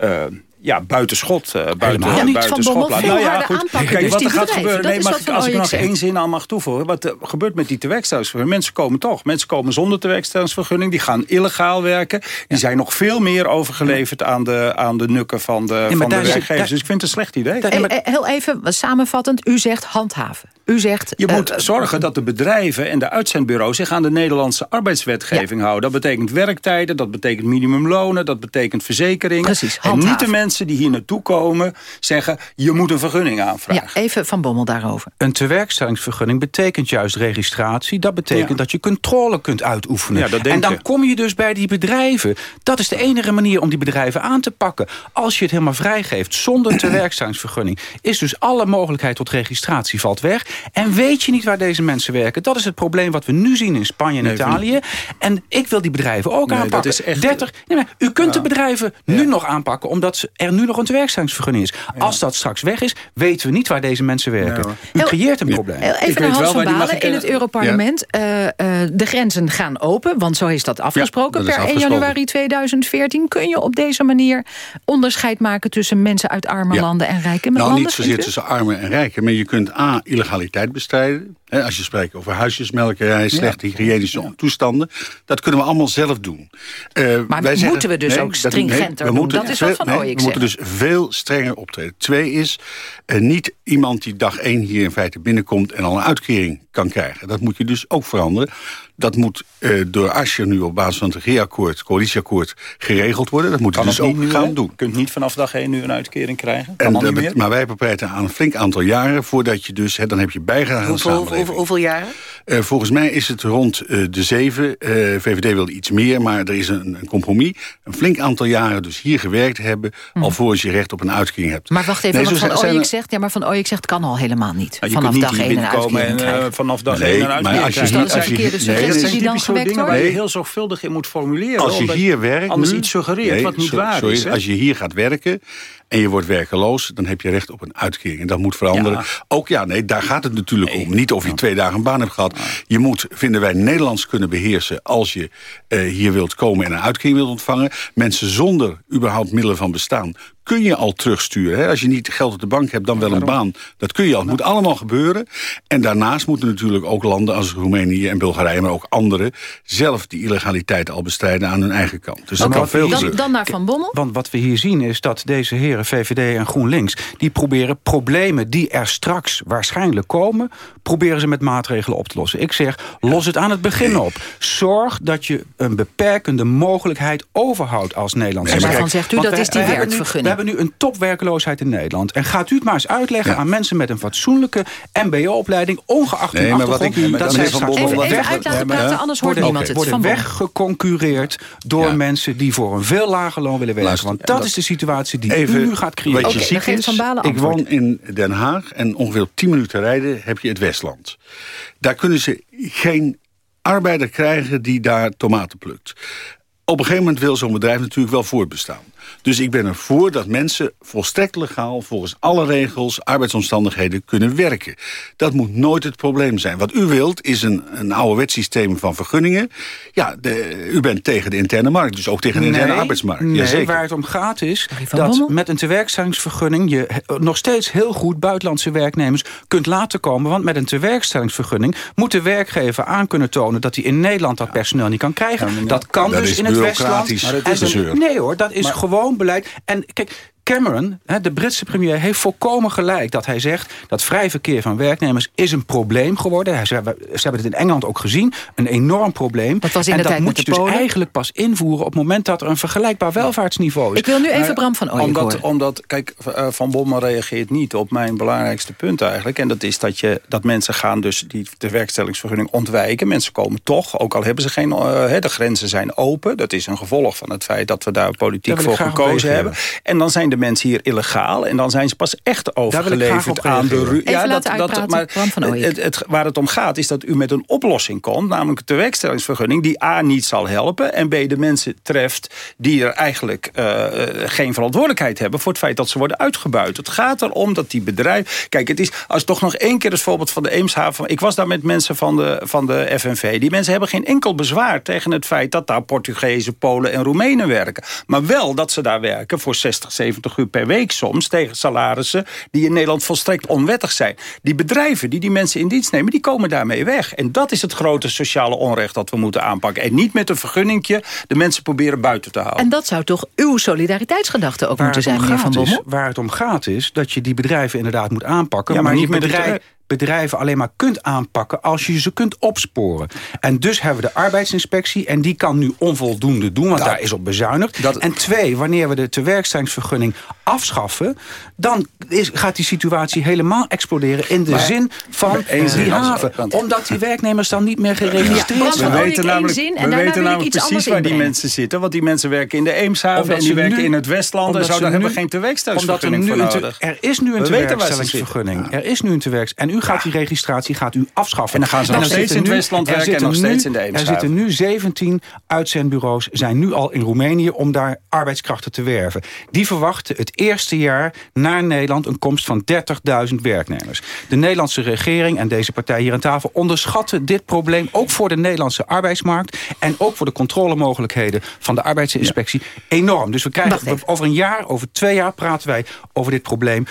Uh, ja, buitenschot. Uh, buiten, ja, niet buiten van schot laten. Nou ja, goed, kijk, kijk dus wat er gaat bedrijven, gebeuren. Nee, mag als ik nog zegt. één zin aan mag toevoegen. Wat er gebeurt met die tewerkstellingsvergunning. Mensen komen toch. Mensen komen zonder tewerkstellingsvergunning. Die gaan illegaal werken. Die ja. zijn nog veel meer overgeleverd aan de, aan de nukken van de, ja, van de werkgevers. Daar, dus ik vind het een slecht idee. Daar, maar, heel even samenvattend. U zegt handhaven. U zegt... Je uh, moet uh, zorgen dat de bedrijven en de uitzendbureaus... zich aan de Nederlandse arbeidswetgeving ja. houden. Dat betekent werktijden, dat betekent minimumlonen... dat betekent verzekeringen. Precies, en niet de mensen die hier naartoe komen... zeggen, je moet een vergunning aanvragen. Ja, even Van Bommel daarover. Een tewerkstellingsvergunning betekent juist registratie. Dat betekent ja. dat je controle kunt uitoefenen. Ja, dat denk en dan je. kom je dus bij die bedrijven. Dat is de enige manier om die bedrijven aan te pakken. Als je het helemaal vrijgeeft zonder tewerkstellingsvergunning... is dus alle mogelijkheid tot registratie valt weg... En weet je niet waar deze mensen werken? Dat is het probleem wat we nu zien in Spanje en nee, Italië. En ik wil die bedrijven ook nee, aanpakken. Dat is echt... 30, nee, maar u kunt ja. de bedrijven ja. nu nog aanpakken... omdat ze er nu nog een tewerkstellingsvergunning is. Als dat straks weg is, weten we niet waar deze mensen werken. U creëert een probleem. Even naar Hans van Balen in het Europarlement. Ja. Uh, uh, de grenzen gaan open, want zo is dat afgesproken ja, dat per is 1 januari 2014. Kun je op deze manier onderscheid maken tussen mensen uit arme landen en rijke nou, landen? niet zozeer tussen arme en rijken, maar je kunt A, illegaliteit bestrijden. Als je spreekt over huisjesmelkerij, slechte hygiënische toestanden. Dat kunnen we allemaal zelf doen. Uh, maar wij moeten zeggen, we dus nee, ook stringenter nee, doen? Dat is wat Van nee, Ooyek We moeten dus veel strenger optreden. Twee is, uh, niet iemand die dag één hier in feite binnenkomt... en al een uitkering kan krijgen. Dat moet je dus ook veranderen. Dat moet uh, door Asscher nu op basis van het regeerakkoord, coalitieakkoord, geregeld worden. Dat moeten we dus ook nu, gaan doen. Je kunt niet vanaf dag 1 nu een uitkering krijgen. Kan En, al niet meer? maar wij beperken aan een flink aantal jaren voordat je dus, hè, dan heb je bijgedragen aan de Hoeveel, samenleving. hoeveel, hoeveel jaren? Uh, volgens mij is het rond uh, de zeven. Uh, VVD wilde iets meer, maar er is een, een, compromis. Een flink aantal jaren dus hier gewerkt hebben... Mm. alvorens je recht op een uitkering hebt. Maar wacht even, nee, want Van Ooyek zegt... Ja, maar Van Ooyek zegt kan al helemaal niet. Ja, vanaf niet dag 1 een uitkering en, krijgen. vanaf dag nee, 1 een maar uitkering als je, dat nee, die dan gewekt dingen waar je heel zorgvuldig in moet formuleren. Als je hier werkt Anders nu, iets suggereert nee, wat niet sorry, waar is. Hè? Als je hier gaat werken en je wordt werkeloos... dan heb je recht op een uitkering. En dat moet veranderen. Ja. Ook ja, nee, daar gaat het natuurlijk om. Niet of je twee dagen een baan hebt gehad. Je moet, vinden wij, Nederlands kunnen beheersen... als je uh, hier wilt komen en een uitkering wilt ontvangen. Mensen zonder überhaupt middelen van bestaan kun je al terugsturen. Hè? Als je niet geld op de bank hebt, dan wel een baan. Dat kun je al. Het moet allemaal gebeuren. En daarnaast moeten natuurlijk ook landen als Roemenië en Bulgarije... maar ook andere, zelf die illegaliteit al bestrijden aan hun eigen kant. Dus dat kan veel dan, dan naar Van Bommel. Want wat we hier zien is dat deze heren VVD en GroenLinks... die proberen problemen die er straks waarschijnlijk komen... proberen ze met maatregelen op te lossen. Ik zeg, los het aan het begin op. Zorg dat je een beperkende mogelijkheid overhoudt als Nederland. En waarvan zegt u, dat is die werkvergunning. We hebben nu een topwerkeloosheid in Nederland. En gaat u het maar eens uitleggen ja. aan mensen met een fatsoenlijke mbo-opleiding... ongeacht hun nee, maar achtergrond, ik, dat zij straks Even, weg, uit laten praten, anders hoort worden, niemand het. worden weggeconcureerd door Ja. mensen... die voor een veel lager loon willen werken. Want dat, is de situatie die Even nu gaat creëren. Wat je is, ik woon in Den Haag en ongeveer op 10 minuten rijden heb je het Westland. Daar kunnen ze geen arbeider krijgen die daar tomaten plukt. Op een gegeven moment wil zo'n bedrijf natuurlijk wel voortbestaan. Dus ik ben ervoor dat mensen volstrekt legaal... volgens alle regels, arbeidsomstandigheden kunnen werken. Dat moet nooit het probleem zijn. Wat u wilt is een, een ouderwets systeem van vergunningen. Ja, de, u bent tegen de interne markt, dus ook tegen de interne arbeidsmarkt. Nee, Jazeker. waar het om gaat is dat Bommel? met een tewerkstellingsvergunning... je nog steeds heel goed buitenlandse werknemers kunt laten komen. Want met een tewerkstellingsvergunning moet de werkgever aan kunnen tonen... dat hij in Nederland dat personeel niet kan krijgen. dat kan Dat dus in het Westland. bureaucratisch Maar dat is En- gezeur. Nee hoor, dat is gewoon beleid. En kijk... Cameron, hè, de Britse premier, heeft volkomen gelijk dat hij zegt... dat vrij verkeer van werknemers is een probleem geworden. Hij zei, we- Ze hebben het in Engeland ook gezien. Een enorm probleem. Dat was in en de dat tijd moet je dus Polen. eigenlijk pas invoeren... op het moment dat er een vergelijkbaar welvaartsniveau is. Ik wil nu even Maar Bram van Ooyek omdat, horen. omdat, kijk, eh, Van Bommel reageert niet op mijn belangrijkste punt eigenlijk. En dat is dat, je, dat mensen gaan dus die de werkstellingsvergunning ontwijken. Mensen komen toch, ook al hebben ze geen... eh, hè, de grenzen zijn open. Dat is een gevolg van het feit dat we daar politiek voor gekozen hebben. En dan zijn de mensen hier illegaal. En dan zijn ze pas echt overgeleverd aan de... ru- Even laten uitpraten, maar het, het, waar het om gaat is dat u met een oplossing komt. Namelijk de werkstellingsvergunning die A niet zal helpen. En B de mensen treft die er eigenlijk eh, eh, geen verantwoordelijkheid hebben... voor het feit dat ze worden uitgebuit. Het gaat erom dat die bedrijven... Kijk, het is als toch nog één keer het voorbeeld van de Eemshaven... Ik was daar met mensen van de, van de FNV. Die mensen hebben geen enkel bezwaar tegen het feit... dat daar Portugezen, Polen en Roemenen werken. Maar wel dat ze daar werken voor 60, 70 uur per week soms... tegen salarissen die in Nederland volstrekt onwettig zijn. Die bedrijven die die mensen in dienst nemen, die komen daarmee weg. En dat is het grote sociale onrecht dat we moeten aanpakken. En niet met een vergunningje de mensen proberen buiten te houden. En dat zou toch uw solidariteitsgedachte ook Waar moeten zijn, meneer Van is, Bommel? waar het om gaat is dat je die bedrijven inderdaad moet aanpakken. Ja, maar maar niet met bedrijf, bedrijven alleen maar kunt aanpakken als je ze kunt opsporen. En dus hebben we de arbeidsinspectie en die kan nu onvoldoende doen, want Dat- daar is op bezuinigd. dat- en twee, wanneer we de tewerkstellingsvergunning afschaffen, dan is, gaat die situatie helemaal exploderen in de Maar- zin van zin, die haven. want- Omdat die werknemers dan niet meer geregistreerd We zijn. Ooyek, weten namelijk, zin en we weten namelijk iets anders precies waar die mensen zitten. Want die mensen werken in de Eemshaven Omdat en die ze werken nu- in het Westland. En zo, daar hebben we nu- geen Omdat er tewerkstellingsvergunning nu voor een te- nodig. er is nu een We tewerkstellingsvergunning. Er is nu een tewerks. En u gaat die registratie gaat u afschaffen. En dan gaan ze En nog er steeds zitten in het nu- Westland er werken en zitten nog nu- steeds in de Er Eemshaven. zitten nu 17 uitzendbureaus, zijn nu al in Roemenië... om daar arbeidskrachten te werven. Die verwachten het eerste jaar naar Nederland... een komst van 30.000 werknemers. De Nederlandse regering en deze partij hier aan tafel... onderschatten dit probleem ook voor de Nederlandse arbeidsmarkt... en ook voor de controlemogelijkheden van de arbeidsinspectie enorm. Dus we krijgen over een jaar, over twee jaar praten wij over dit probleem...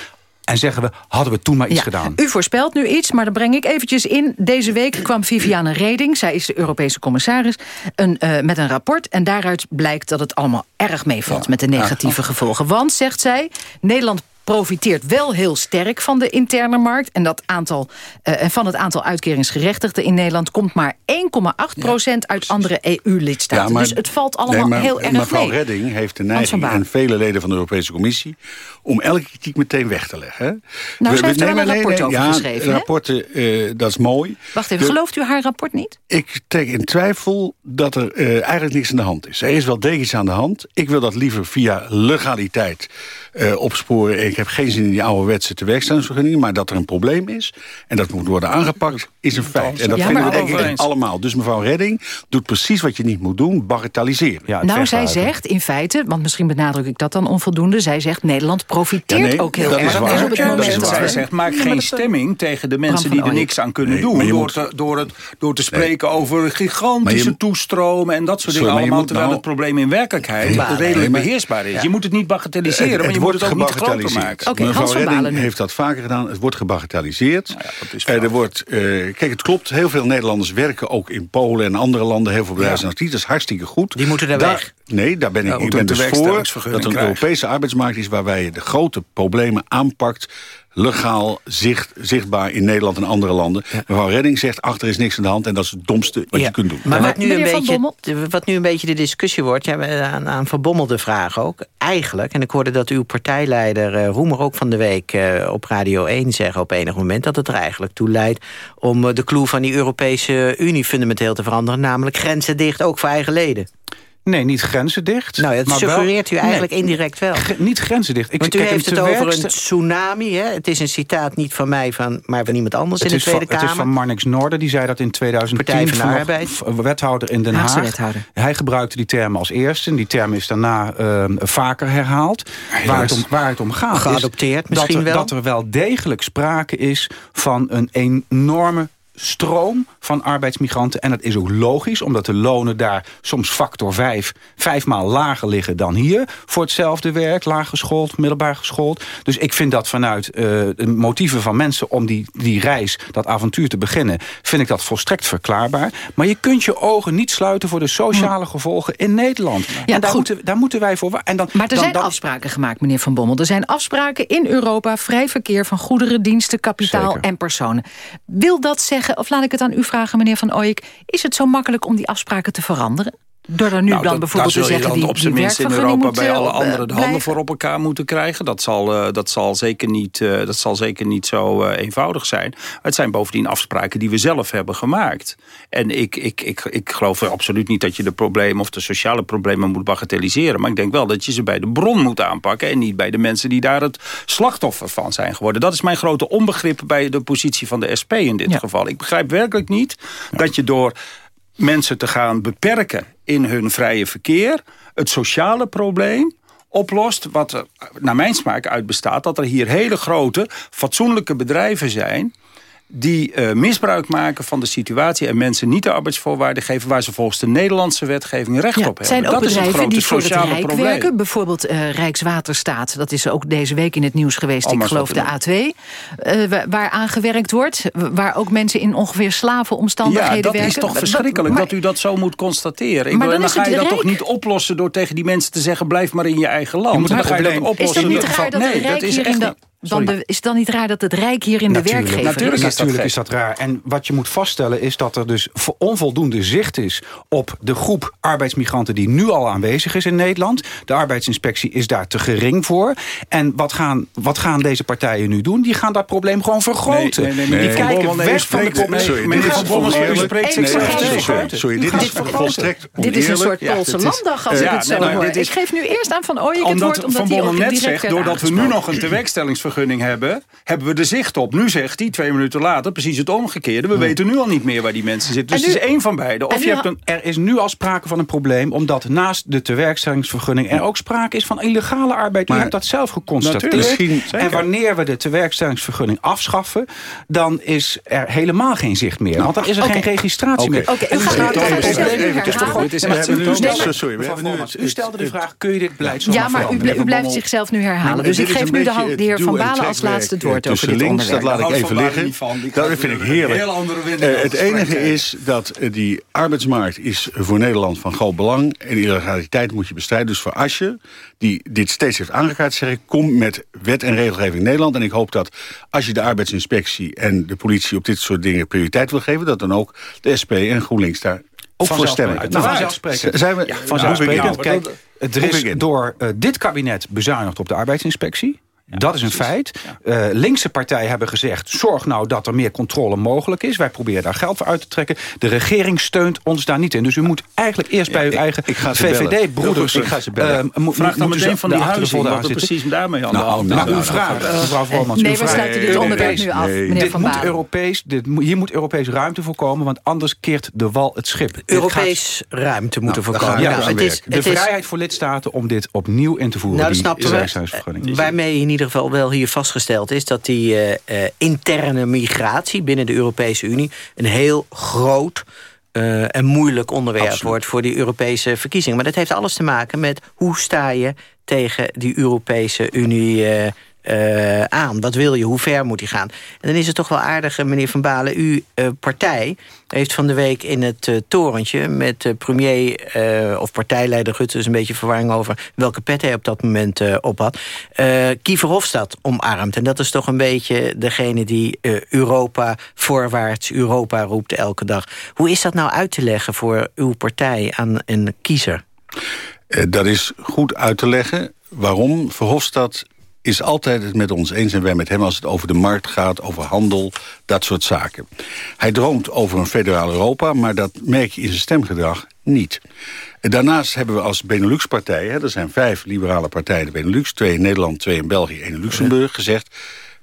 en zeggen we, hadden we toen maar iets Ja, gedaan. U voorspelt nu iets, maar dan breng ik eventjes in. Deze week kwam Viviane Reding, zij is de Europese commissaris... Een, eh, met een rapport en daaruit blijkt dat het allemaal erg meevalt... met de negatieve gevolgen. Want, zegt zij, Nederland profiteert wel heel sterk van de interne markt... en dat aantal, eh, van het aantal uitkeringsgerechtigden in Nederland... komt maar 1,8 procent uit andere EU-lidstaten. dus het valt allemaal nee, maar heel erg mevrouw mee. Redding heeft de neiging, en vele leden van de Europese Commissie... om elke kritiek meteen weg te leggen. hè. Nou, We- zij heeft er wel een rapport over ja, geschreven, rapporten, eh, dat is mooi. Wacht even, De- gelooft u haar rapport niet? Ik trek in twijfel dat er eh, eigenlijk niks aan de hand is. Er is wel degelijk iets aan de hand. Ik wil dat liever via legaliteit opsporen. Ik heb geen zin in die ouderwetse tewerkstellingsvergunning... maar dat er een probleem is en dat moet worden aangepakt... is een feit. En dat Ja, vinden we denk ik allemaal. Dus mevrouw Redding doet precies wat je niet moet doen. Bagatelliseren. nou, zij zegt in feite, want misschien benadruk ik dat dan onvoldoende... zij zegt Nederland profiteert Ja, nee, ook heel dat is erg. waar. En op het dat moment is waar. Zij zegt, maak geen stemming tegen de mensen die er niks aan kunnen Nee, doen. Door moet- te, door, het, door te spreken over gigantische je- toestromen en dat soort dingen allemaal. terwijl nou- het probleem in werkelijkheid redelijk beheersbaar is. Je moet het niet bagatelliseren, maar je moet het ook niet groter maken. Oké, Mevrouw Hans van Redding heeft dat vaker gedaan. Het wordt gebagatelliseerd. Nou Eh, er wordt, eh, kijk, het klopt. Heel veel Nederlanders werken ook in Polen en andere landen. Heel veel bedrijven zijn actief. Dat is hartstikke goed. Die moeten daar Daar- weg. Nee, daar ben ik, Ja, ik ben dus voor dat er een krijgen. Europese arbeidsmarkt is... waarbij je de grote problemen aanpakt legaal zicht, zichtbaar in Nederland en andere landen. Mevrouw Redding zegt, achter is niks aan de hand... en dat is het domste wat Ja, je kunt doen. Maar wat nu, een Meneer beetje, wat nu een beetje de discussie wordt... Ja, aan, aan Van Bommel de vraag ook. Eigenlijk, en ik hoorde dat uw partijleider eh, Roemer ook van de week... eh, op Radio 1 zeggen op enig moment... dat het er eigenlijk toe leidt om eh, de clue van die Europese Unie fundamenteel te veranderen. Namelijk grenzen dicht, ook voor eigen leden. Nee, niet grenzen dicht. Nou, dat maar wel- suggereert u eigenlijk Nee, indirect wel. niet grenzen dicht. Ik, Want u kijk, heeft het over een tsunami. Hè? Het is een citaat niet van mij, van, maar van iemand anders Het in de is, van, Tweede het is Kamer. van Marnix Noorden, die zei dat in 2010... Partij van de Arbeid. wethouder in Den Haag. wethouder. Hij gebruikte die term als eerste. En die term is daarna eh, vaker herhaald. Waar het, om, waar het om gaat Geadopteerd is misschien dat er, wel? dat er wel degelijk sprake is van een enorme stroom van arbeidsmigranten. En dat is ook logisch, omdat de lonen daar soms factor vijf, vijfmaal lager liggen dan hier. Voor hetzelfde werk, laag geschoold, middelbaar geschoold. Dus ik vind dat vanuit eh, de motieven van mensen om die, die reis, dat avontuur te beginnen, vind ik dat volstrekt verklaarbaar. Maar je kunt je ogen niet sluiten voor de sociale gevolgen in Nederland. Ja, en daar goed. moeten, daar moeten wij voor... En dan, Maar er dan- zijn dan- afspraken gemaakt, meneer Van Bommel. Er zijn afspraken in Europa, vrij verkeer van goederen, diensten, kapitaal Zeker. en personen. Wil dat zeggen, of laat ik het aan u vragen, meneer Van Ooyek... is het zo makkelijk om die afspraken te veranderen? Door er nu Nou, dan dat- bijvoorbeeld te zeggen... dan die, op zijn minst in Europa bij alle eh, anderen de handen voor op elkaar moeten krijgen. Dat zal, eh, dat zal, zeker, niet, eh, dat zal zeker niet zo eh, eenvoudig zijn. Het zijn bovendien afspraken die we zelf hebben gemaakt. En ik, ik, ik, ik geloof er absoluut niet dat je de problemen of de sociale problemen moet bagatelliseren. Maar ik denk wel dat je ze bij de bron moet aanpakken. En niet bij de mensen die daar het slachtoffer van zijn geworden. Dat is mijn grote onbegrip bij de positie van de SP in dit geval. Ik begrijp werkelijk niet dat je door mensen te gaan beperken in hun vrije verkeer... het sociale probleem oplost, wat naar mijn smaak uit bestaat... dat er hier hele grote, fatsoenlijke bedrijven zijn die eh, misbruik maken van de situatie... en mensen niet de arbeidsvoorwaarden geven... waar ze volgens de Nederlandse wetgeving recht Ja, op het hebben. zijn ook dat is een bedrijven grote die voor het sociale Rijk probleem. werken. Bijvoorbeeld eh, Rijkswaterstaat. Dat is ook deze week in het nieuws geweest. Ik geloof de te A2. eh, waar, aangewerkt wordt. Waar ook mensen in ongeveer slavenomstandigheden Ja, dat werken. is toch verschrikkelijk maar- dat u dat zo moet constateren. Ik Maar bedoel, dan en dan is ga het je dat toch niet oplossen... door tegen die mensen te zeggen... blijf maar in je eigen land. Je moet dan het ga je dat oplossen. Is het in niet raar dat het nee, Rijk dat is echt niet- Dan de, is het dan niet raar dat het Rijk hier in de Natuurlijk. werkgever Natuurlijk is? dat Natuurlijk is dat raar. En wat je moet vaststellen is dat er dus vo- onvoldoende zicht is... op de groep arbeidsmigranten die nu al aanwezig is in Nederland. De arbeidsinspectie is daar te gering voor. En wat gaan, wat gaan deze partijen nu doen? Die gaan dat probleem gewoon vergroten. Nee, nee, nee, Die kijken weg van de spreekt- problemen. nee, Sorry, meneer dit Van Bommel, u spreekt sorry, dit is volstrekt Dit is een soort. Poolse landdag als ik het zo nee, maar hoor. Ik geef nu eerst aan Van Ooyek het woord... Omdat omdat Van Bommel net direct zegt, werd doordat we nu nog een bestaansvergunning hebben... hebben we er zicht op. Nu zegt hij, twee minuten later, precies het omgekeerde. We weten nu al niet meer waar die mensen zitten. Dus nu- het is één van beide. Of je hebt een, er is nu al sprake van een probleem... omdat naast de tewerkstellingsvergunning... er ook sprake is van illegale arbeid. U hebt dat zelf geconstateerd. En wanneer we de tewerkstellingsvergunning afschaffen... dan is er helemaal geen zicht meer. Want dan is er geen registratie meer. Oké, u gaat het u- stelde- de vraag, kun je dit beleid zomaar Ja, maar u, blijft zichzelf nu herhalen. Dus ik geef nu de, hand- de heer Van Balen als laatste het woord over Tussen dit links, dat onderwerp. laat ik even liggen. Dat vind ik heerlijk. een heel andere wending Eh, het enige is dat eh, die arbeidsmarkt is voor Nederland van groot belang. En illegaliteit moet je bestrijden. Dus voor Asje, die dit steeds heeft aangekaart, zeg ik... kom met wet en regelgeving in Nederland. En ik hoop dat als je de arbeidsinspectie en de politie... op dit soort dingen prioriteit wil geven... dat dan ook de SP en GroenLinks daar ook voor stemmen. Vanzelfsprekend. Nou, Vanzelfsprekend. zijn we, Ja, vanzelfsprekend. Nou, Kijk, er is door eh, dit kabinet bezuinigd op de arbeidsinspectie. Dat is een feit. Eh, linkse partijen hebben gezegd... zorg nou dat er meer controle mogelijk is. Wij proberen daar geld voor uit te trekken. De regering steunt ons daar niet in. Dus u moet eigenlijk eerst bij uw ik- eigen ik ga ze bellen. VVD-broeders... Ik ga ze bellen. Vraag dan meteen van die huizing, wat er precies daarmee aan de hand is. Nou, uw Nou, vraag, nou, mevrouw Vromans. nee, we sluiten dit onderwerp nu af, meneer dit Van moet. Europees, dit, hier moet Europees ruimte voor komen... want anders keert de wal het schip. Europees ruimte moeten Nou, voorkomen. Ja, het het is, de vrijheid voor lidstaten om dit opnieuw in te voeren. Nou, dat die snappen we. Waarmee ieder geval wel hier vastgesteld is... dat die eh, eh, interne migratie binnen de Europese Unie... een heel groot eh, en moeilijk onderwerp Absoluut. wordt... voor die Europese verkiezingen. Maar dat heeft alles te maken met hoe sta je tegen die Europese Unie... aan? Wat wil je? Hoe ver moet die gaan? En dan is het toch wel aardig, meneer Van Balen... uw partij heeft van de week in het eh, torentje... met eh, premier eh, of partijleider Rutte... is een beetje verwarring over welke pet hij op dat moment op had... Kiefer Hofstad omarmd. En dat is toch een beetje degene die Europa voorwaarts... Europa roept elke dag. Hoe is dat nou uit te leggen voor uw partij aan een kiezer? Dat is goed uit te leggen. Waarom? Verhofstadt is altijd het met ons eens en wij met hem... als het over de markt gaat, over handel, dat soort zaken. Hij droomt over een federaal Europa, maar dat merk je in zijn stemgedrag niet. Daarnaast hebben we als Benelux-partij... hè, er zijn vijf liberale partijen de Benelux... twee in Nederland, twee in België, één in Luxemburg... gezegd,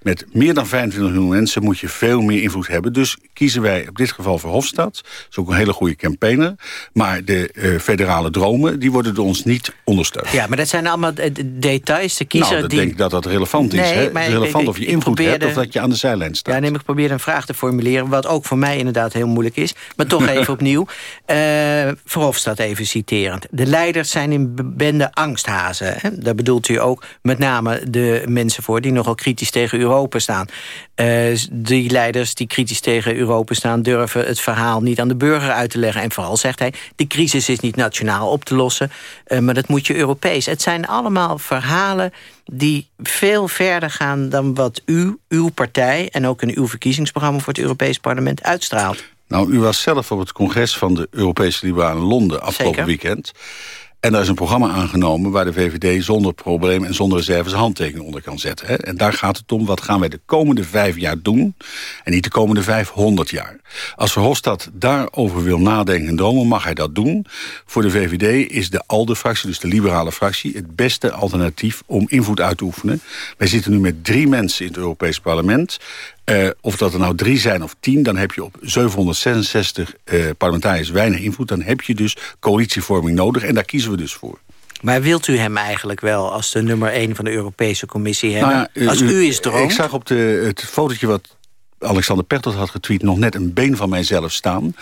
met meer dan 25 miljoen mensen moet je veel meer invloed hebben. Dus kiezen wij op dit geval voor Hofstad. Dat is ook een hele goede campaigner. Maar de eh, federale dromen, die worden door ons niet ondersteund. Ja, maar dat zijn allemaal de details. De kiezer nou, dat die... denk ik dat dat relevant is. Nee, hè? Maar relevant ik- of je invloed hebt of dat je aan de zijlijn staat. Ja, neem ik probeer een vraag te formuleren... wat ook voor mij inderdaad heel moeilijk is. Maar toch even opnieuw. Eh Verhofstadt even citerend. De leiders zijn in be- bende angsthazen. Hè? Daar bedoelt u ook met name de mensen voor... die nogal kritisch tegen Europa staan. Eh, die leiders die kritisch tegen Europa staan... durven het verhaal niet aan de burger uit te leggen. En vooral zegt hij, de crisis is niet nationaal op te lossen... eh, maar dat moet je Europees. Het zijn allemaal verhalen die veel verder gaan... dan wat u, uw partij en ook in uw verkiezingsprogramma... voor het Europees Parlement uitstraalt. Nou, u was zelf op het congres van de Europese Liberalen in Londen afgelopen Zeker. weekend. En daar is een programma aangenomen waar de VVD zonder probleem en zonder reserves handtekening onder kan zetten. Hè? En daar gaat het om, wat gaan wij de komende vijf jaar doen en niet de komende vijfhonderd jaar. Als Verhofstadt daarover wil nadenken en dromen, mag hij dat doen. Voor de VVD is de ALDE-fractie, dus de liberale fractie, het beste alternatief om invloed uit te oefenen. Wij zitten nu met drie mensen in het Europees Parlement. Eh, of dat er nou drie zijn of tien, dan heb je op 766 eh, parlementariërs weinig invloed. Dan heb je dus coalitievorming nodig en daar kiezen we dus voor. Maar wilt u hem eigenlijk wel als de nummer één van de Europese Commissie hebben? Nou ja, als u is droom? Ik zag op de, het fotootje wat Alexander Pechtold had getweet... nog net een been van mijzelf staan.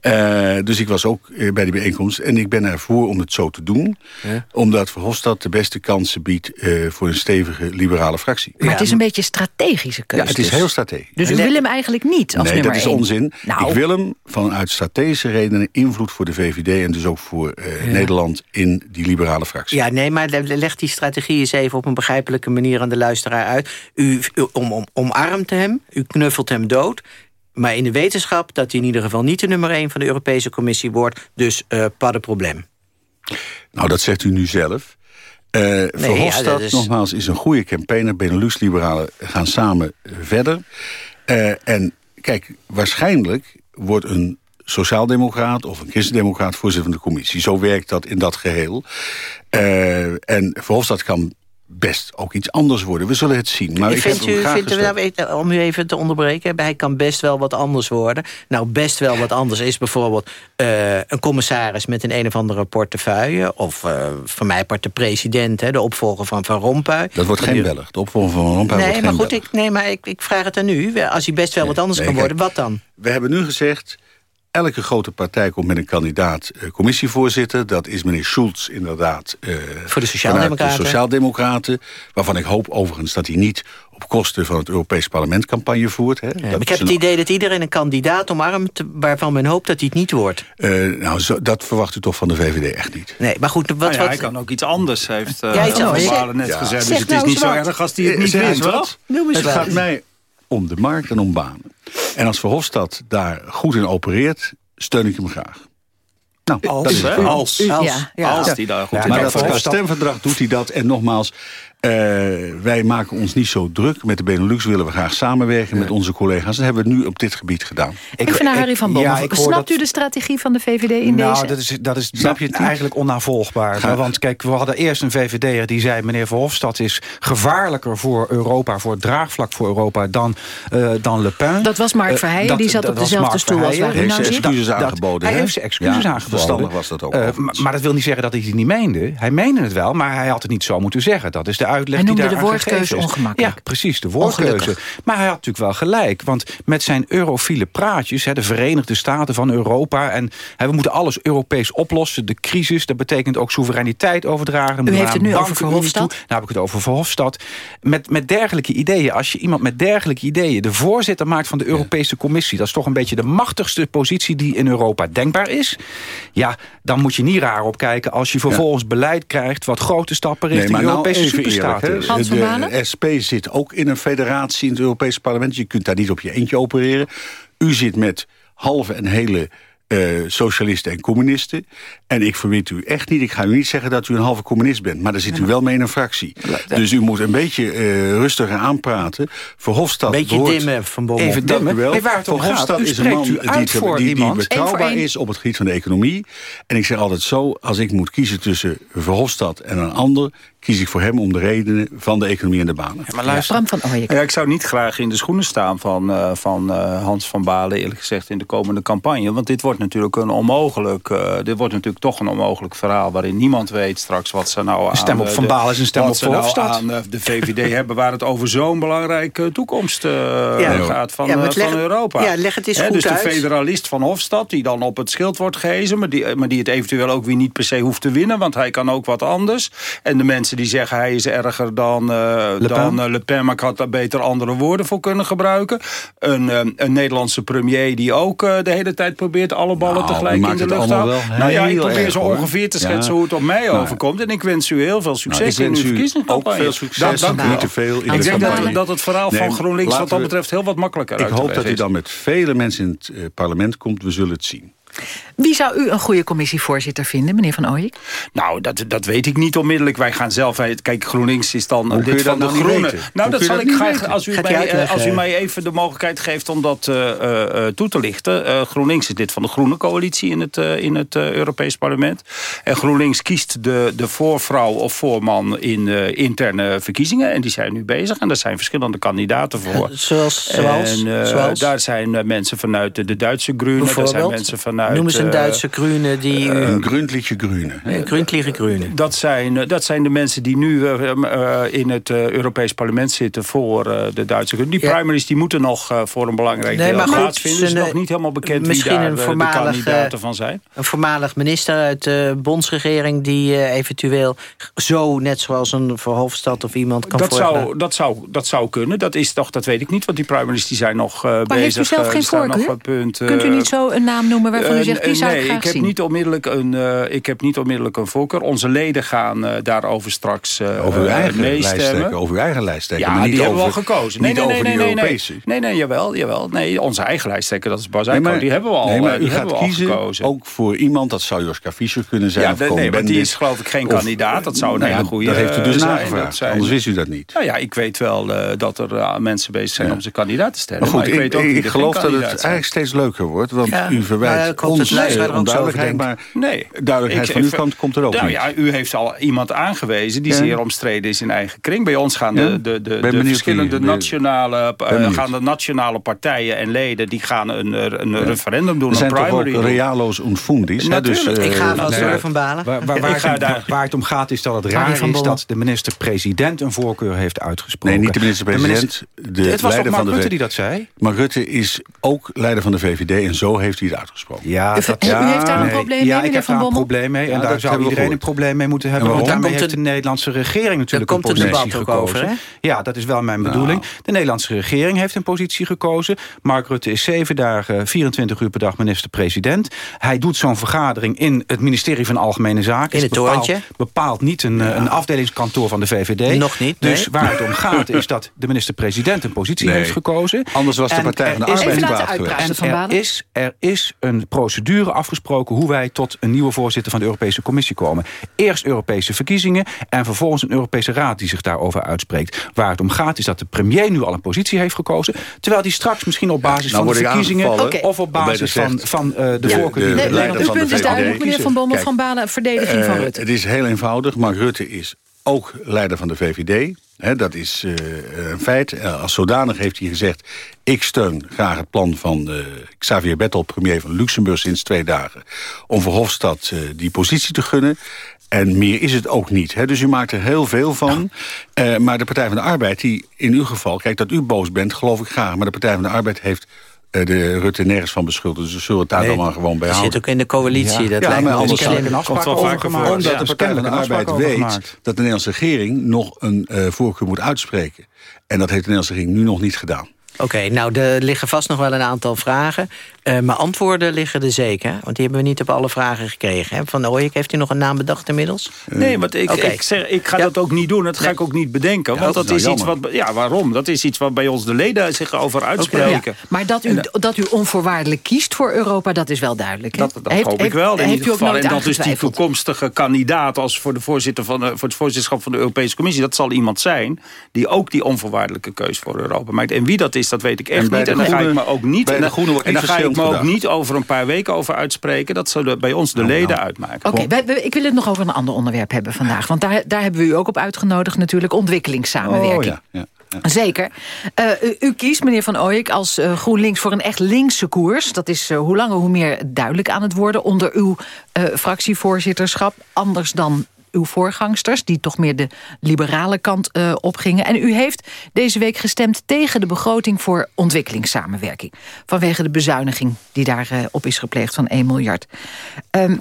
Eh, dus ik was ook eh, bij die bijeenkomst. En ik ben ervoor om het zo te doen. Ja. Omdat Verhofstadt de beste kansen biedt... eh, voor een stevige liberale fractie. Maar het is een beetje een strategische Ja, keuze. het is dus. heel strategisch. Dus u wil hem eigenlijk niet als nee, nummer dat is onzin. Nou. Ik wil hem vanuit strategische redenen invloed voor de VVD... en dus ook voor eh, Ja. Nederland in die liberale fractie. Ja, nee, maar le- leg die strategie eens even op een begrijpelijke manier aan de luisteraar uit. U, u om, om, omarmt hem, u knuffelt hem dood. Maar in de wetenschap dat hij in ieder geval niet de nummer één van de Europese Commissie wordt. Dus eh pas de probleem. Nou, dat zegt u nu zelf. Eh Verhofstadt, ja, is- nogmaals, is een goede campaigner. Benelux-liberalen gaan samen eh, verder. En kijk, waarschijnlijk wordt een sociaaldemocraat of een christendemocraat voorzitter van de commissie. Zo werkt dat in dat geheel. Eh, en Verhofstadt kan best ook iets anders worden. We zullen het zien. Maar ik vindt u, graag vindt u nou, weet- om u even te onderbreken, hij kan best wel wat anders worden. Nou, best wel wat anders is bijvoorbeeld eh, een commissaris met een een of andere portefeuille. Of eh van mij part de president, hè, de opvolger van Van Rompuy. Dat wordt geen beller. De opvolger van Van Rompuy Nee, wordt maar geen goed, ik, nee, maar ik, ik vraag het aan u. Als hij best wel wat anders nee, kan worden, wat dan? We hebben nu gezegd... elke grote partij komt met een kandidaat eh, commissievoorzitter. Dat is meneer Schulz inderdaad. eh, Voor de Sociaaldemocraten. De Sociaaldemocraten. Waarvan ik hoop overigens dat hij niet op kosten van het Europees Parlement campagne voert. Hè. Ja, ik is heb het idee dat iedereen een kandidaat omarmt... waarvan men hoopt dat hij het niet wordt. eh, nou, zo, dat verwacht u toch van de VVD echt niet. Nee, maar goed, wat... Nou ja, wat hij kan ook iets anders, heeft uh, Ja, iets anders. Net Ja. gezegd. Zeg Dus het is nou niet eens zo erg als hij het niet wint. Noem eens Het wat. gaat mij om de markt en om banen. En als Verhofstadt daar goed in opereert, steun ik hem graag. Nou, dat is het. Als. Ja, ja. Als die daar goed Ja, in maar dat Verhofstadt- stemverdrag doet hij dat. En nogmaals, eh, wij maken ons niet zo druk. Met de Benelux willen we graag samenwerken met onze collega's. Dat hebben we nu op dit gebied gedaan. Even naar Harry van Bommel. ja, ik Snapt dat- u de strategie van de VVD in nou, deze? dat is, dat is Snap je het eigenlijk onnavolgbaar. Want kijk, we hadden eerst een VVD'er die zei... meneer Verhofstadt is gevaarlijker voor Europa... voor het draagvlak voor Europa dan, eh, dan Le Pen. Dat was Mark Eh, Verheijen, dat- die zat op was dezelfde Mark stoel als Verheijen. waar u nou ze zit. excuses Dat- aangeboden, Hij heeft zijn excuses Ja, aangeboden. verstandig was dat ook, Eh, maar dat wil niet zeggen dat hij het niet meende. Hij meende het wel, maar hij had het niet zo moeten zeggen. Dat is de uitleg Hij die daar de woordkeuze ongemakkelijk. Ja, precies, de woordkeuze. Ongelukkig. Maar hij had natuurlijk wel gelijk. Want met zijn eurofiele praatjes, hè, de Verenigde Staten van Europa... en hè, we moeten alles Europees oplossen. De crisis, dat betekent ook soevereiniteit overdragen. We heeft het nu over Verhofstadt? toe. Nou heb ik het over Verhofstadt. Met, met dergelijke ideeën, als je iemand met dergelijke ideeën... de voorzitter maakt van de Europese Commissie... dat is toch een beetje de machtigste positie die in Europa denkbaar is... ja, dan moet je niet raar opkijken als je vervolgens beleid krijgt... wat grote stappen richting maar nou Europese superstaat eerlijk, is. hè. Hans van Balen? De SP zit ook in een federatie in het Europese parlement. Je kunt daar niet op je eentje opereren. U zit met halve en hele eh, socialisten en communisten. En ik verwit u echt niet. Ik ga u niet zeggen dat u een halve communist bent. Maar daar zit u wel mee in een fractie. Dus u moet een beetje eh, rustiger aanpraten. Verhofstadt Beetje behoort- dimmen, Van Bommel. Even Dank dimmen. u wel. Hey, waar het om Verhofstadt is een man die, die, betrouwbaar is op het gebied van de economie. En ik zeg altijd zo, als ik moet kiezen tussen Verhofstadt en een ander... kies ik voor hem om de redenen van de economie en de banen. Maar luister, Bram van Ooyek. Ja, ik zou niet graag in de schoenen staan van, eh, van eh, Hans van Balen, eerlijk gezegd, in de komende campagne. Want dit wordt natuurlijk een onmogelijk, eh, dit wordt natuurlijk toch een onmogelijk verhaal waarin niemand weet straks wat ze nou aan... stem op Van de- Balen is een stem wat op ze nou aan de VVD hebben waar het over zo'n belangrijke toekomst eh, Ja. gaat van, Ja, leg- van Europa. ja, leg het eens goed dus de uit. federalist van Hofstad, die dan op het schild wordt gehezen, maar die, maar die het eventueel ook weer niet per se hoeft te winnen, want hij kan ook wat anders. En de mensen die zeggen hij is erger dan eh, Le Pen. dan eh, Le Pen, maar ik had daar beter andere woorden voor kunnen gebruiken. Een, eh, een Nederlandse premier die ook de hele tijd probeert alle ballen Nou, tegelijk in de lucht te houden. Nou ja, ik probeer zo ongeveer te Ja. schetsen hoe het op mij Nou, overkomt. En ik wens u heel veel succes Nou, ik in uw verkiezingscampagne. ook veel succes, dank niet te veel in Ik de denk dat, campagne. dat het verhaal Nee, van GroenLinks wat dat betreft heel wat makkelijker Ik hoop dat u dan met vele mensen in het parlement komt. We zullen het zien. Wie zou u een goede commissievoorzitter vinden, meneer Van Ooyek? Nou, dat, dat weet ik niet onmiddellijk. Wij gaan zelf... wij- Kijk, GroenLinks is dan Hoe dit van de Groenen. Nou, Hoe dat zal dat ik graag... Als u, mij, uitleggen? als u mij even de mogelijkheid geeft om dat eh, eh, eh, toe te lichten. Eh, GroenLinks is dit van de Groene Coalitie in het, eh, in het eh, Europees Parlement. En GroenLinks kiest de, de voorvrouw of voorman in eh, interne verkiezingen. En die zijn nu bezig. En er zijn verschillende kandidaten voor. Zoals? zoals, En eh, zoals? daar zijn eh, mensen vanuit de, de Duitse Groenen. Daar zijn Bijvoorbeeld? mensen vanuit... Noem eens een eh, Duitse groene die u... Een gründliche Groene. Een gründliche. Dat zijn, eh, dat zijn de mensen die nu eh, eh, in het eh, Europees parlement zitten voor eh, de Duitse Groenen. Die Ja. primaries die moeten nog eh, voor een belangrijk Nee, deel maar goed, plaatsvinden. Het is zijn, nog eh, niet helemaal bekend misschien wie daar een eh, de voormalige- kandidaten van zijn. Een voormalig minister uit de bondsregering... die eh, eventueel zo, net zoals een Verhofstadt of iemand kan Dat zou, dat, zou, dat zou kunnen. Dat is toch, dat weet ik niet, want die primaries die zijn nog eh, bezig. heeft u zelf eh, geen voorkeur? Kunt u niet zo een naam noemen waarvan u zegt, die zou nee, ik graag ik heb zien? Niet onmiddellijk een, eh, ik heb niet onmiddellijk een voorkeur. Onze leden gaan eh, daarover straks eh, Over uw eigen meestemmen. Over uw eigen lijsttrekker. Ja, maar niet die hebben we al gekozen. Nee, niet nee, nee, over nee, die nee, nee. Europese. Nee, nee, jawel, jawel. Nee, onze eigen lijsttrekker, dat is Bas Nee, maar- die hebben we al, nee, maar u die gaat hebben we al kiezen gekozen. ook voor iemand, dat zou Joska Fischer kunnen zijn. Ja, of nee, want die is geloof ik geen Of- kandidaat. Dat zou een hele goede Dat heeft u dus zijn. nagevraagd, anders wist u dat niet. Nou ja, ik weet wel eh, dat er mensen bezig zijn om zijn kandidaat te stellen. Maar goed, ik, geloof dat het eigenlijk steeds leuker wordt. Want u verwijt maar hoop dat de luisteraar er ook zo over onduidelijkheid, denkt. maar Nee. duidelijkheid Ik- van uw ik- kant komt er ook nou, niet. Ja, u heeft al iemand aangewezen die Ja. zeer omstreden is in eigen kring. Bij ons gaan de, Ja? de, de, verschillende nationale, eh, gaan de nationale partijen en leden die gaan een, een referendum doen, er zijn een toch ook primary realo's und fundis. hè, Dus, Natuurlijk. eh, Ik ga van nee, van Balen. Waar, waar, waar, het, daar- waar het om gaat is dat het raar van is dat de minister-president een voorkeur heeft uitgesproken. Nee, niet de minister-president. De het was toch leider Mark van de Rutte die dat zei? Maar Rutte is ook leider van de VVD en zo heeft hij het uitgesproken. Ja, U- u heeft daar een probleem mee, Ja, ik heb daar een probleem mee. En Ja, daar zou iedereen een probleem mee moeten hebben. En Want daarmee Komt heeft de Nederlandse regering natuurlijk komt een positie debat ook gekozen. over, hè? Ja, dat is wel mijn bedoeling. De Nederlandse regering heeft een positie gekozen. Mark Rutte is zeven dagen, 24 uur per dag minister-president. Hij doet zo'n vergadering in het ministerie van Algemene Zaken. In Is het torentje. Bepaald niet een, een afdelingskantoor van de VVD. Nog niet, Dus nee. waar het om gaat is dat de minister-president een positie Nee. heeft gekozen. Anders was de En Partij van de er Arbeid geweest. en er Balen? is, er is een procedure afgesproken hoe wij tot een nieuwe voorzitter van de Europese Commissie komen. Eerst Europese verkiezingen en vervolgens een Europese raad die zich daarover uitspreekt. Waar het om gaat is dat de premier nu al een positie heeft gekozen. Terwijl die straks misschien op basis nou van de verkiezingen of op de basis van, van eh, de Ja, voorkeur de- de uw de punt is VVD. duidelijk, meneer Van Bommel, Kijk, Van Balen, verdediging van Eh, Rutte. Het is heel eenvoudig. Mark Rutte is ook leider van de VVD. Dat is eh, een feit. Eh, als zodanig heeft hij gezegd... ik steun graag het plan van eh, Xavier Bettel, premier van Luxemburg... sinds twee dagen, om Verhofstadt eh, die positie te gunnen. En meer is het ook niet. Hè. Dus u maakt er heel veel van. Maar de Partij van de Arbeid, die in uw geval... kijk, dat u boos bent, geloof ik graag. Maar de Partij van de Arbeid heeft de Rutte nergens van beschuldigd. Dus we zullen het daar Nee, dan maar gewoon bij Je houden. zit ook in de coalitie. Dat Ja, lijkt maar me anders niet zou slim. ik een afspraak Komt wel over vaker gemaakt. voor. Omdat Ja, de Partij van de Arbeid weet gemaakt. dat de Nederlandse regering nog een eh, voorkeur moet uitspreken. En dat heeft de Nederlandse regering nu nog niet gedaan. Oké, nou, er liggen vast nog wel een aantal vragen. Eh, maar antwoorden liggen er zeker. Want die hebben we niet op alle vragen gekregen. Hè? Van Ooyek, heeft u nog een naam bedacht inmiddels? Nee, want ik, ik, zeg, ik ga Ja. dat ook niet doen. Dat ga Nee. ik ook niet bedenken. Ja, Want dat dat is is nou iets wat... Ja, waarom? Dat is iets wat bij ons de leden zich over Ja, uitspreken. maar dat u, dat u onvoorwaardelijk kiest voor Europa, dat is wel duidelijk. hè? Dat, dat Heeft- hoop ik wel in heeft ieder u ook geval. nooit En dat is die toekomstige kandidaat als voor, de voorzitter van de, voor het voorzitterschap van de Europese Commissie. Dat zal iemand zijn die ook die onvoorwaardelijke keus voor Europa maakt. En wie dat is, dat weet ik echt En bij niet. de En daar ga ik Groenen- me ook niet, bij de Groenen wordt niet ik me ook niet over een paar weken over uitspreken. Dat zullen bij ons de leden uitmaken. Oké, ik wil het nog over een ander onderwerp hebben vandaag. Want daar, daar hebben we u ook op uitgenodigd natuurlijk. Ontwikkelingssamenwerking. Oh, ja, ja. Zeker. Eh, u, u kiest, meneer Van Ooyek, als eh, GroenLinks voor een echt linkse koers. Dat is eh, hoe langer hoe meer duidelijk aan het worden... onder uw eh, fractievoorzitterschap. Anders dan uw voorgangsters, die toch meer de liberale kant eh, opgingen. En u heeft deze week gestemd tegen de begroting voor ontwikkelingssamenwerking. Vanwege de bezuiniging die daarop op is gepleegd van 1 miljard. Ehm,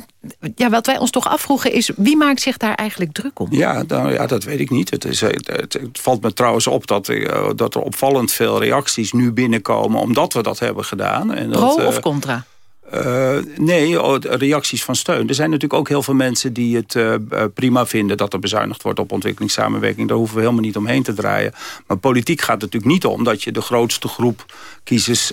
ja, wat wij ons toch afvroegen is, wie maakt zich daar eigenlijk druk om? Ja, nou, ja, dat weet ik niet. Het, is, eh, het, het- het valt me trouwens op dat, eh, dat er opvallend veel reacties nu binnenkomen... omdat we dat hebben gedaan. En dat, Pro eh, of contra? Eh, nee, oh, reacties van steun. Er zijn natuurlijk ook heel veel mensen die het eh, eh, prima vinden... dat er bezuinigd wordt op ontwikkelingssamenwerking. Daar hoeven we helemaal niet omheen te draaien. Maar politiek gaat het natuurlijk niet om... dat je de grootste groep kiezers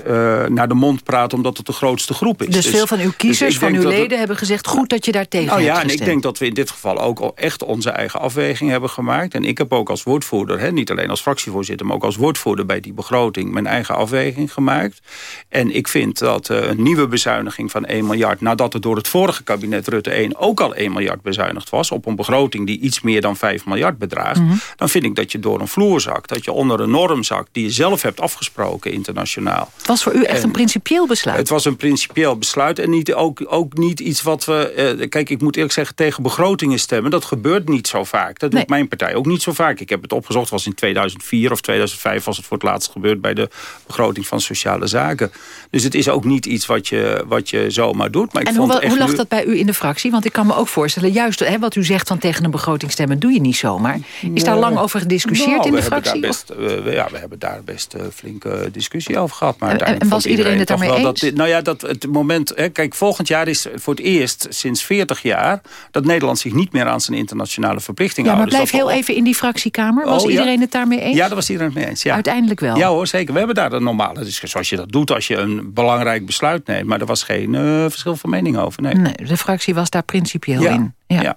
naar de mond praat... omdat het de grootste groep is. Dus, veel van uw kiezers, dus ik van uw het- leden hebben gezegd... goed dat je daar tegen nou ja, en ik denk dat we in dit geval ook al echt onze eigen afweging hebben gemaakt. En ik heb ook als woordvoerder, hè, niet alleen als fractievoorzitter... maar ook als woordvoerder bij die begroting mijn eigen afweging gemaakt. En ik vind dat een nieuwe bezuiniging van 1 miljard... nadat er door het vorige kabinet Rutte 1 ook al 1 miljard bezuinigd was... op een begroting die iets meer dan 5 miljard bedraagt... Mhm. dan vind ik dat je door een vloer zakt. Dat je onder een norm zakt die je zelf hebt afgesproken internationaal. Het was voor u echt En- een principieel besluit. Het was een principieel besluit en niet, ook, ook niet iets wat we... eh, kijk, ik moet eerlijk zeggen, tegen begrotingen stemmen... dat gebeurt niet zo vaak. Dat doet mijn partij ook niet zo vaak. Ik heb het opgezocht, was in 2004 of 2005... was het voor het laatst gebeurd bij de begroting van Sociale Zaken. Dus het is ook niet iets wat je, wat je zomaar doet. Maar ik en vond hoe, echt hoe lag nu- dat bij u in de fractie? Want ik kan me ook voorstellen, juist hè, wat u zegt van tegen een begroting stemmen... doe je niet zomaar. Is daar lang over gediscussieerd Nou, in de fractie? best, eh, we- ja, we hebben daar best eh, flinke discussie over gehad. Maar En- was iedereen het daarmee eens? Dat dit, nou ja, dat het moment... Hè, kijk, volgend jaar is voor het eerst sinds 40 jaar... dat Nederland zich niet meer aan zijn internationale verplichtingen Ja, maar houdt. Dus blijf dat heel even in die fractiekamer. Was Oh, ja. iedereen het daarmee eens? Ja, daar was iedereen het mee eens. Ja. Uiteindelijk wel. Ja hoor, zeker. We hebben daar een normale discussie. Zoals je dat doet als je een belangrijk besluit neemt. Maar er was geen eh, verschil van mening over. Nee. Nee, de fractie was daar principieel Ja, in. Ja.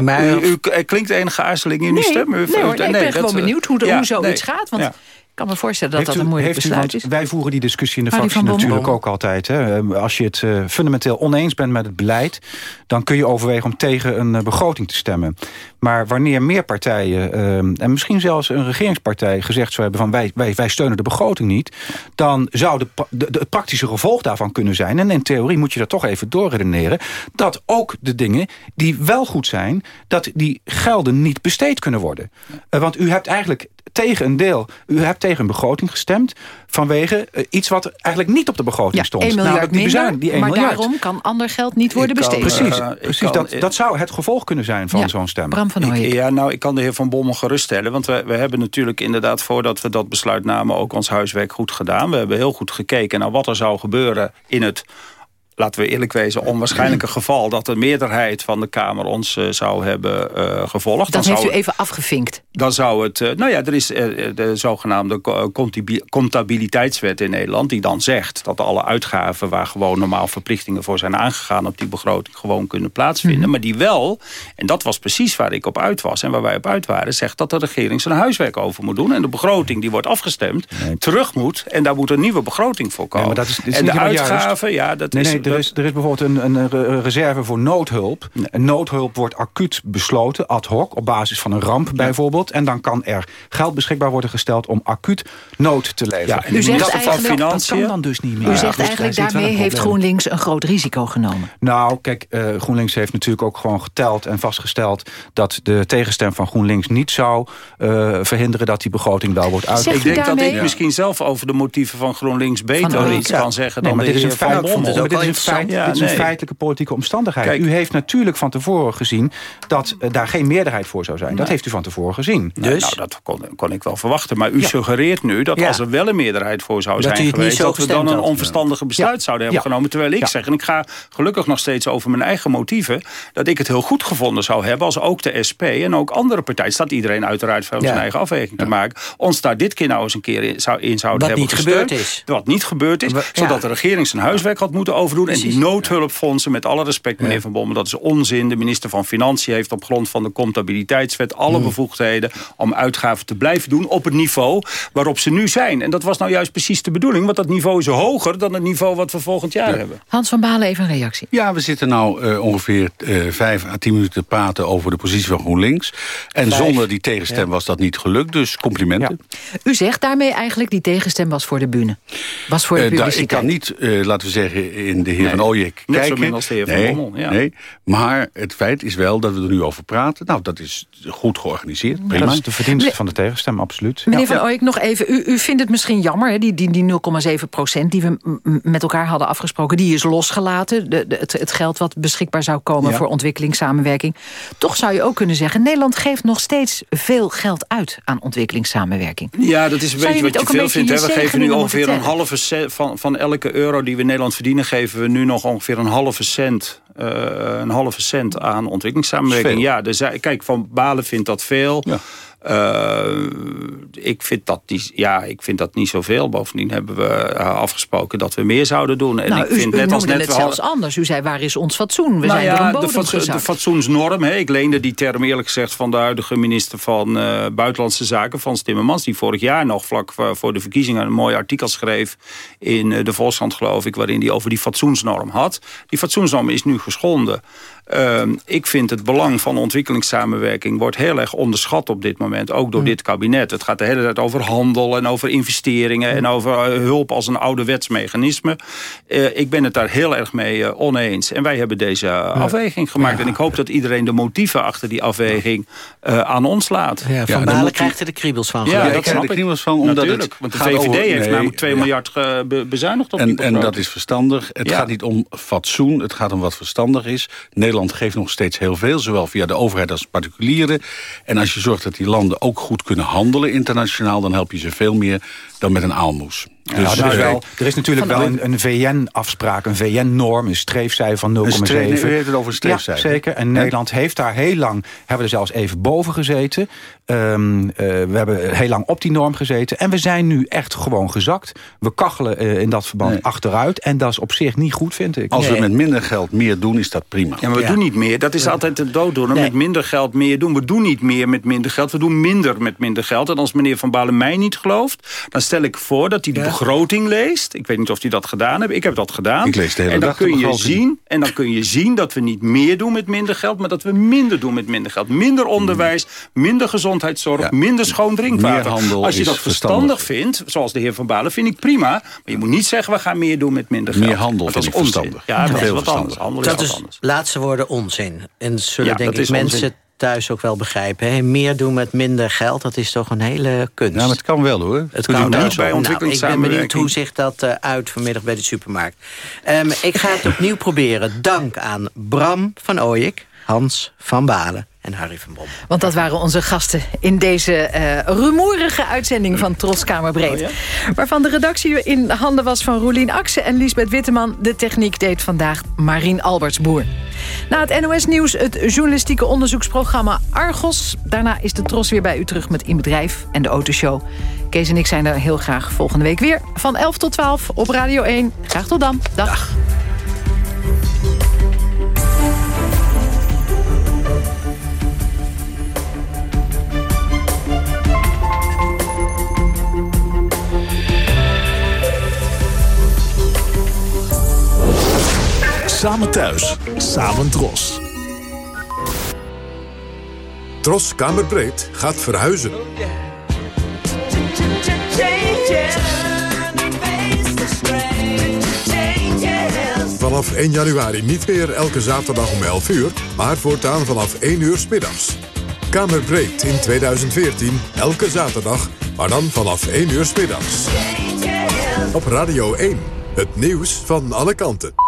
Maar, U, u- er klinkt enige aarzeling in uw Nee, stem. U, nee hoor, nee, ik ben dat, gewoon eh, benieuwd hoe, de, ja, hoe zoiets nee. gaat. Want Ja. Kan me voorstellen dat Heeft dat u- een moeilijk u- besluit want is. Wij voeren die discussie in de fractie natuurlijk ook altijd. Hè. Ehm, Als je het eh, fundamenteel oneens bent met het beleid... dan kun je overwegen om tegen een eh, begroting te stemmen. Maar wanneer meer partijen, ehm, en misschien zelfs een regeringspartij... gezegd zou hebben van wij, wij, wij steunen de begroting niet... dan zou de, de, de praktische gevolg daarvan kunnen zijn... en in theorie moet je dat toch even doorredeneren... dat ook de dingen die wel goed zijn... dat die gelden niet besteed kunnen worden. Eh, want u hebt eigenlijk tegen een deel... u hebt tegen een begroting gestemd... vanwege eh, iets wat eigenlijk niet op de begroting Ja, stond. 1 miljard namelijk die minder, bezuin- die 1 maar miljard. daarom kan ander geld niet worden besteed. Precies, Eh, precies kan- dat, dat zou het gevolg kunnen zijn van Ja, zo'n stem. Bram van. Ik- ja, nou, ik kan de heer Van Bommel geruststellen. Want we, we hebben natuurlijk inderdaad, voordat we dat besluit namen... ook ons huiswerk goed gedaan. We hebben heel goed gekeken naar wat er zou gebeuren in het... Laten we eerlijk wezen, onwaarschijnlijke geval... dat de meerderheid van de Kamer ons eh, zou hebben eh, gevolgd. Dat Dan heeft u even afgevinkt. dan zou het... eh, nou ja, er is de zogenaamde co- contibi- comptabiliteitswet in Nederland... die dan zegt dat alle uitgaven waar gewoon normaal verplichtingen voor zijn aangegaan... op die begroting gewoon kunnen plaatsvinden. Mhm. Maar die wel, en dat was precies waar ik op uit was... en waar wij op uit waren, zegt dat de regering zijn huiswerk over moet doen. En de begroting die wordt afgestemd, terug moet... en daar moet een nieuwe begroting voor komen. Nee, maar dat is, dit is en de juist. uitgaven, ja, dat nee, is... er, dat- is, er is bijvoorbeeld een, een re- reserve voor noodhulp. En noodhulp wordt acuut besloten, ad hoc, op basis van een ramp bijvoorbeeld. En dan kan er geld beschikbaar worden gesteld om acuut nood te leveren. Ja, en U zegt dat, eigenlijk- dat kan dan dus niet meer. U Ja, zegt dus eigenlijk daarmee heeft. GroenLinks een groot risico genomen. Nou, kijk, eh, GroenLinks heeft natuurlijk ook gewoon geteld en vastgesteld... dat de tegenstem van GroenLinks niet zou eh, verhinderen... dat die begroting wel wordt uit. ik denk dat ik misschien zelf over de motieven van GroenLinks beter Van iets kan zeggen Nee, dan maar de dit is een Van feit- Bommel. maar dit is een feit- Ja, dit is een nee. feitelijke politieke omstandigheid. Kijk. u heeft natuurlijk van tevoren gezien dat eh, daar geen meerderheid voor zou zijn. Dat heeft u van tevoren gezien. Nou, nou, dat kon, kon ik wel verwachten. Maar u suggereert nu dat Ja. als er wel een meerderheid voor zou Dat u zijn het niet geweest... zo dat we dan een onverstandige besluit Ja. zouden hebben Ja. genomen. Terwijl ik Ja. zeg, en ik ga gelukkig nog steeds over mijn eigen motieven... dat ik het heel goed gevonden zou hebben als ook de SP en ook andere partijen... staat iedereen uiteraard van zijn eigen afweging te maken... ons daar dit keer nou eens een keer in, zou, in zouden Wat hebben niet gebeurd is. Wat niet gebeurd is, zodat de regering zijn huiswerk had moeten overdoen... en die noodhulpfondsen, met alle respect meneer Van Bommel... dat is onzin. De minister van Financiën heeft op grond van de comptabiliteitswet... alle Hmm. bevoegdheden om uitgaven te blijven doen op het niveau waarop ze nu zijn. En dat was nou juist precies de bedoeling, want dat niveau is hoger dan het niveau wat we volgend jaar hebben. Hans van Balen, even een reactie. Ja, we zitten nou eh, ongeveer eh, vijf à tien minuten te praten over de positie van GroenLinks. En Vijf. zonder die tegenstem was dat niet gelukt, dus complimenten. U zegt daarmee eigenlijk die tegenstem was voor de bühne. Was voor de Eh, daar- ik publiciteit. kan niet, laten we zeggen, in de heer Nee, Van Ooyek net zo kijken. min als de heer Van nee, Bommel, ja. nee, maar het feit is wel dat we er nu over praten. Nou, dat is goed georganiseerd. Prima. Dat is de verdienste van de tegenstem, absoluut. Meneer Ja. Van Ooyek, nog even. U, u vindt het misschien jammer, hè, die, die, die 0,7 procent... die we met elkaar hadden afgesproken, die is losgelaten. De, de- het, het geld wat beschikbaar zou komen Ja. voor ontwikkelingssamenwerking. Toch zou je ook kunnen zeggen... Nederland geeft nog steeds veel geld uit aan ontwikkelingssamenwerking. Ja, dat is een beetje je wat je veel vindt. Hè? We geven nu ongeveer een halve cent van, van elke euro die we in Nederland verdienen, geven we nu nog ongeveer een halve cent, eh, een halve cent aan ontwikkelingssamenwerking. Ja, dus, kijk, Van Balen vindt dat veel. Eh, ik, vind dat niet, ja, ik vind dat niet zoveel. Bovendien hebben we eh, afgesproken dat we meer zouden doen. En nou, ik u, vind u net als net het zelfs anders. U zei, waar is ons fatsoen? We nou zijn ja, door een de, bodem fatso- de gezakt. fatsoensnorm. Hè. Ik leende die term eerlijk gezegd van de huidige minister van eh, Buitenlandse Zaken, Frans Timmermans, die vorig jaar nog vlak voor- de verkiezingen een mooi artikel schreef in de Volkskrant geloof ik, waarin hij over die fatsoensnorm had. Die fatsoensnorm is nu geschonden. Ehm, ik vind het belang van ontwikkelingssamenwerking wordt heel erg onderschat op dit moment. Ook door dit kabinet. Het gaat de hele tijd over handel en over investeringen... en over eh, hulp als een ouderwets mechanisme. Eh, ik ben het daar heel erg mee eh, oneens. En wij hebben deze afweging gemaakt. En ik hoop dat iedereen de motieven achter die afweging eh, aan ons laat. Ja, van Balen krijgt er de kriebels van. Ja, dat snap de ik. kriebels van, omdat Natuurlijk, het want de VVD over- heeft nee, namelijk 2 ja. miljard be- bezuinigd op En, die en dat is verstandig. Het Ja. gaat niet om fatsoen, het gaat om wat verstandig is. Nederland geeft nog steeds heel veel, zowel via de overheid als particulieren. En als je zorgt dat die landen ook goed kunnen handelen internationaal... dan help je ze veel meer dan met een aalmoes. Dus Ja, er, is wel, er is natuurlijk wel een, een VN-afspraak, een VN-norm, een streefcijfer van 0,7. Een streef- u heeft het over een streefcijfer. Ja, zeker. En Nederland heeft daar heel lang, hebben we er zelfs even boven gezeten. Ehm, eh, we hebben heel lang op die norm gezeten. En we zijn nu echt gewoon gezakt. We kachelen eh, in dat verband achteruit. En dat is op zich niet goed, vind ik. Als we met minder geld meer doen, is dat prima. Ja, maar we doen niet meer. Dat is altijd de dooddoener. Met minder geld meer doen. We doen niet meer met minder geld. We doen minder met minder geld. En als meneer Van Balen mij niet gelooft... dan stel ik voor dat hij de begroting leest. Ik weet niet of hij dat gedaan heeft. Ik heb dat gedaan. Ik lees de hele en dan dag de kun je begroting. zien En dan kun je zien dat we niet meer doen met minder geld... maar dat we minder doen met minder geld. Minder onderwijs, minder gezondheidszorg, minder schoon drinkwater. Als je dat verstandig vindt, zoals de heer Van Balen... vind ik prima. Maar je moet niet zeggen, we gaan meer doen met minder geld. Meer handel dat vind is ik onzin. verstandig. Ja, dat is wat verstandig. anders. Handel is Dat wat is anders. laatste woorden onzin. En zullen Ja, denk ik mensen onzin. Thuis ook wel begrijpen. Hè? Meer doen met minder geld, dat is toch een hele kunst. Ja, maar het kan wel hoor. Het kan wel. wel. Nou, ik ben benieuwd hoe zich dat eh, uit vanmiddag bij de supermarkt. Ehm, ik ga het opnieuw proberen. Dank aan Bram van Ooyek, Hans van Balen en Harry van Bommel. Want dat waren onze gasten in deze eh rumoerige uitzending van Troskamerbreed. Waarvan de redactie in handen was van Roelien Akse en Liesbeth Witteman. De techniek deed vandaag Marien Albertsboer. Na het NOS Nieuws het journalistieke onderzoeksprogramma Argos. Daarna is de Tros weer bij u terug met In Bedrijf en de Autoshow. Kees en ik zijn er heel graag volgende week weer. Van 11 tot 12 op Radio 1. Graag tot dan. Dag. Samen thuis, samen Tros. Tros Kamerbreed gaat verhuizen. Vanaf 1 januari niet meer elke zaterdag om 11 uur, maar voortaan vanaf 1 uur middags. Kamerbreed in 2014, elke zaterdag, maar dan vanaf 1 uur middags. Op Radio 1, het nieuws van alle kanten.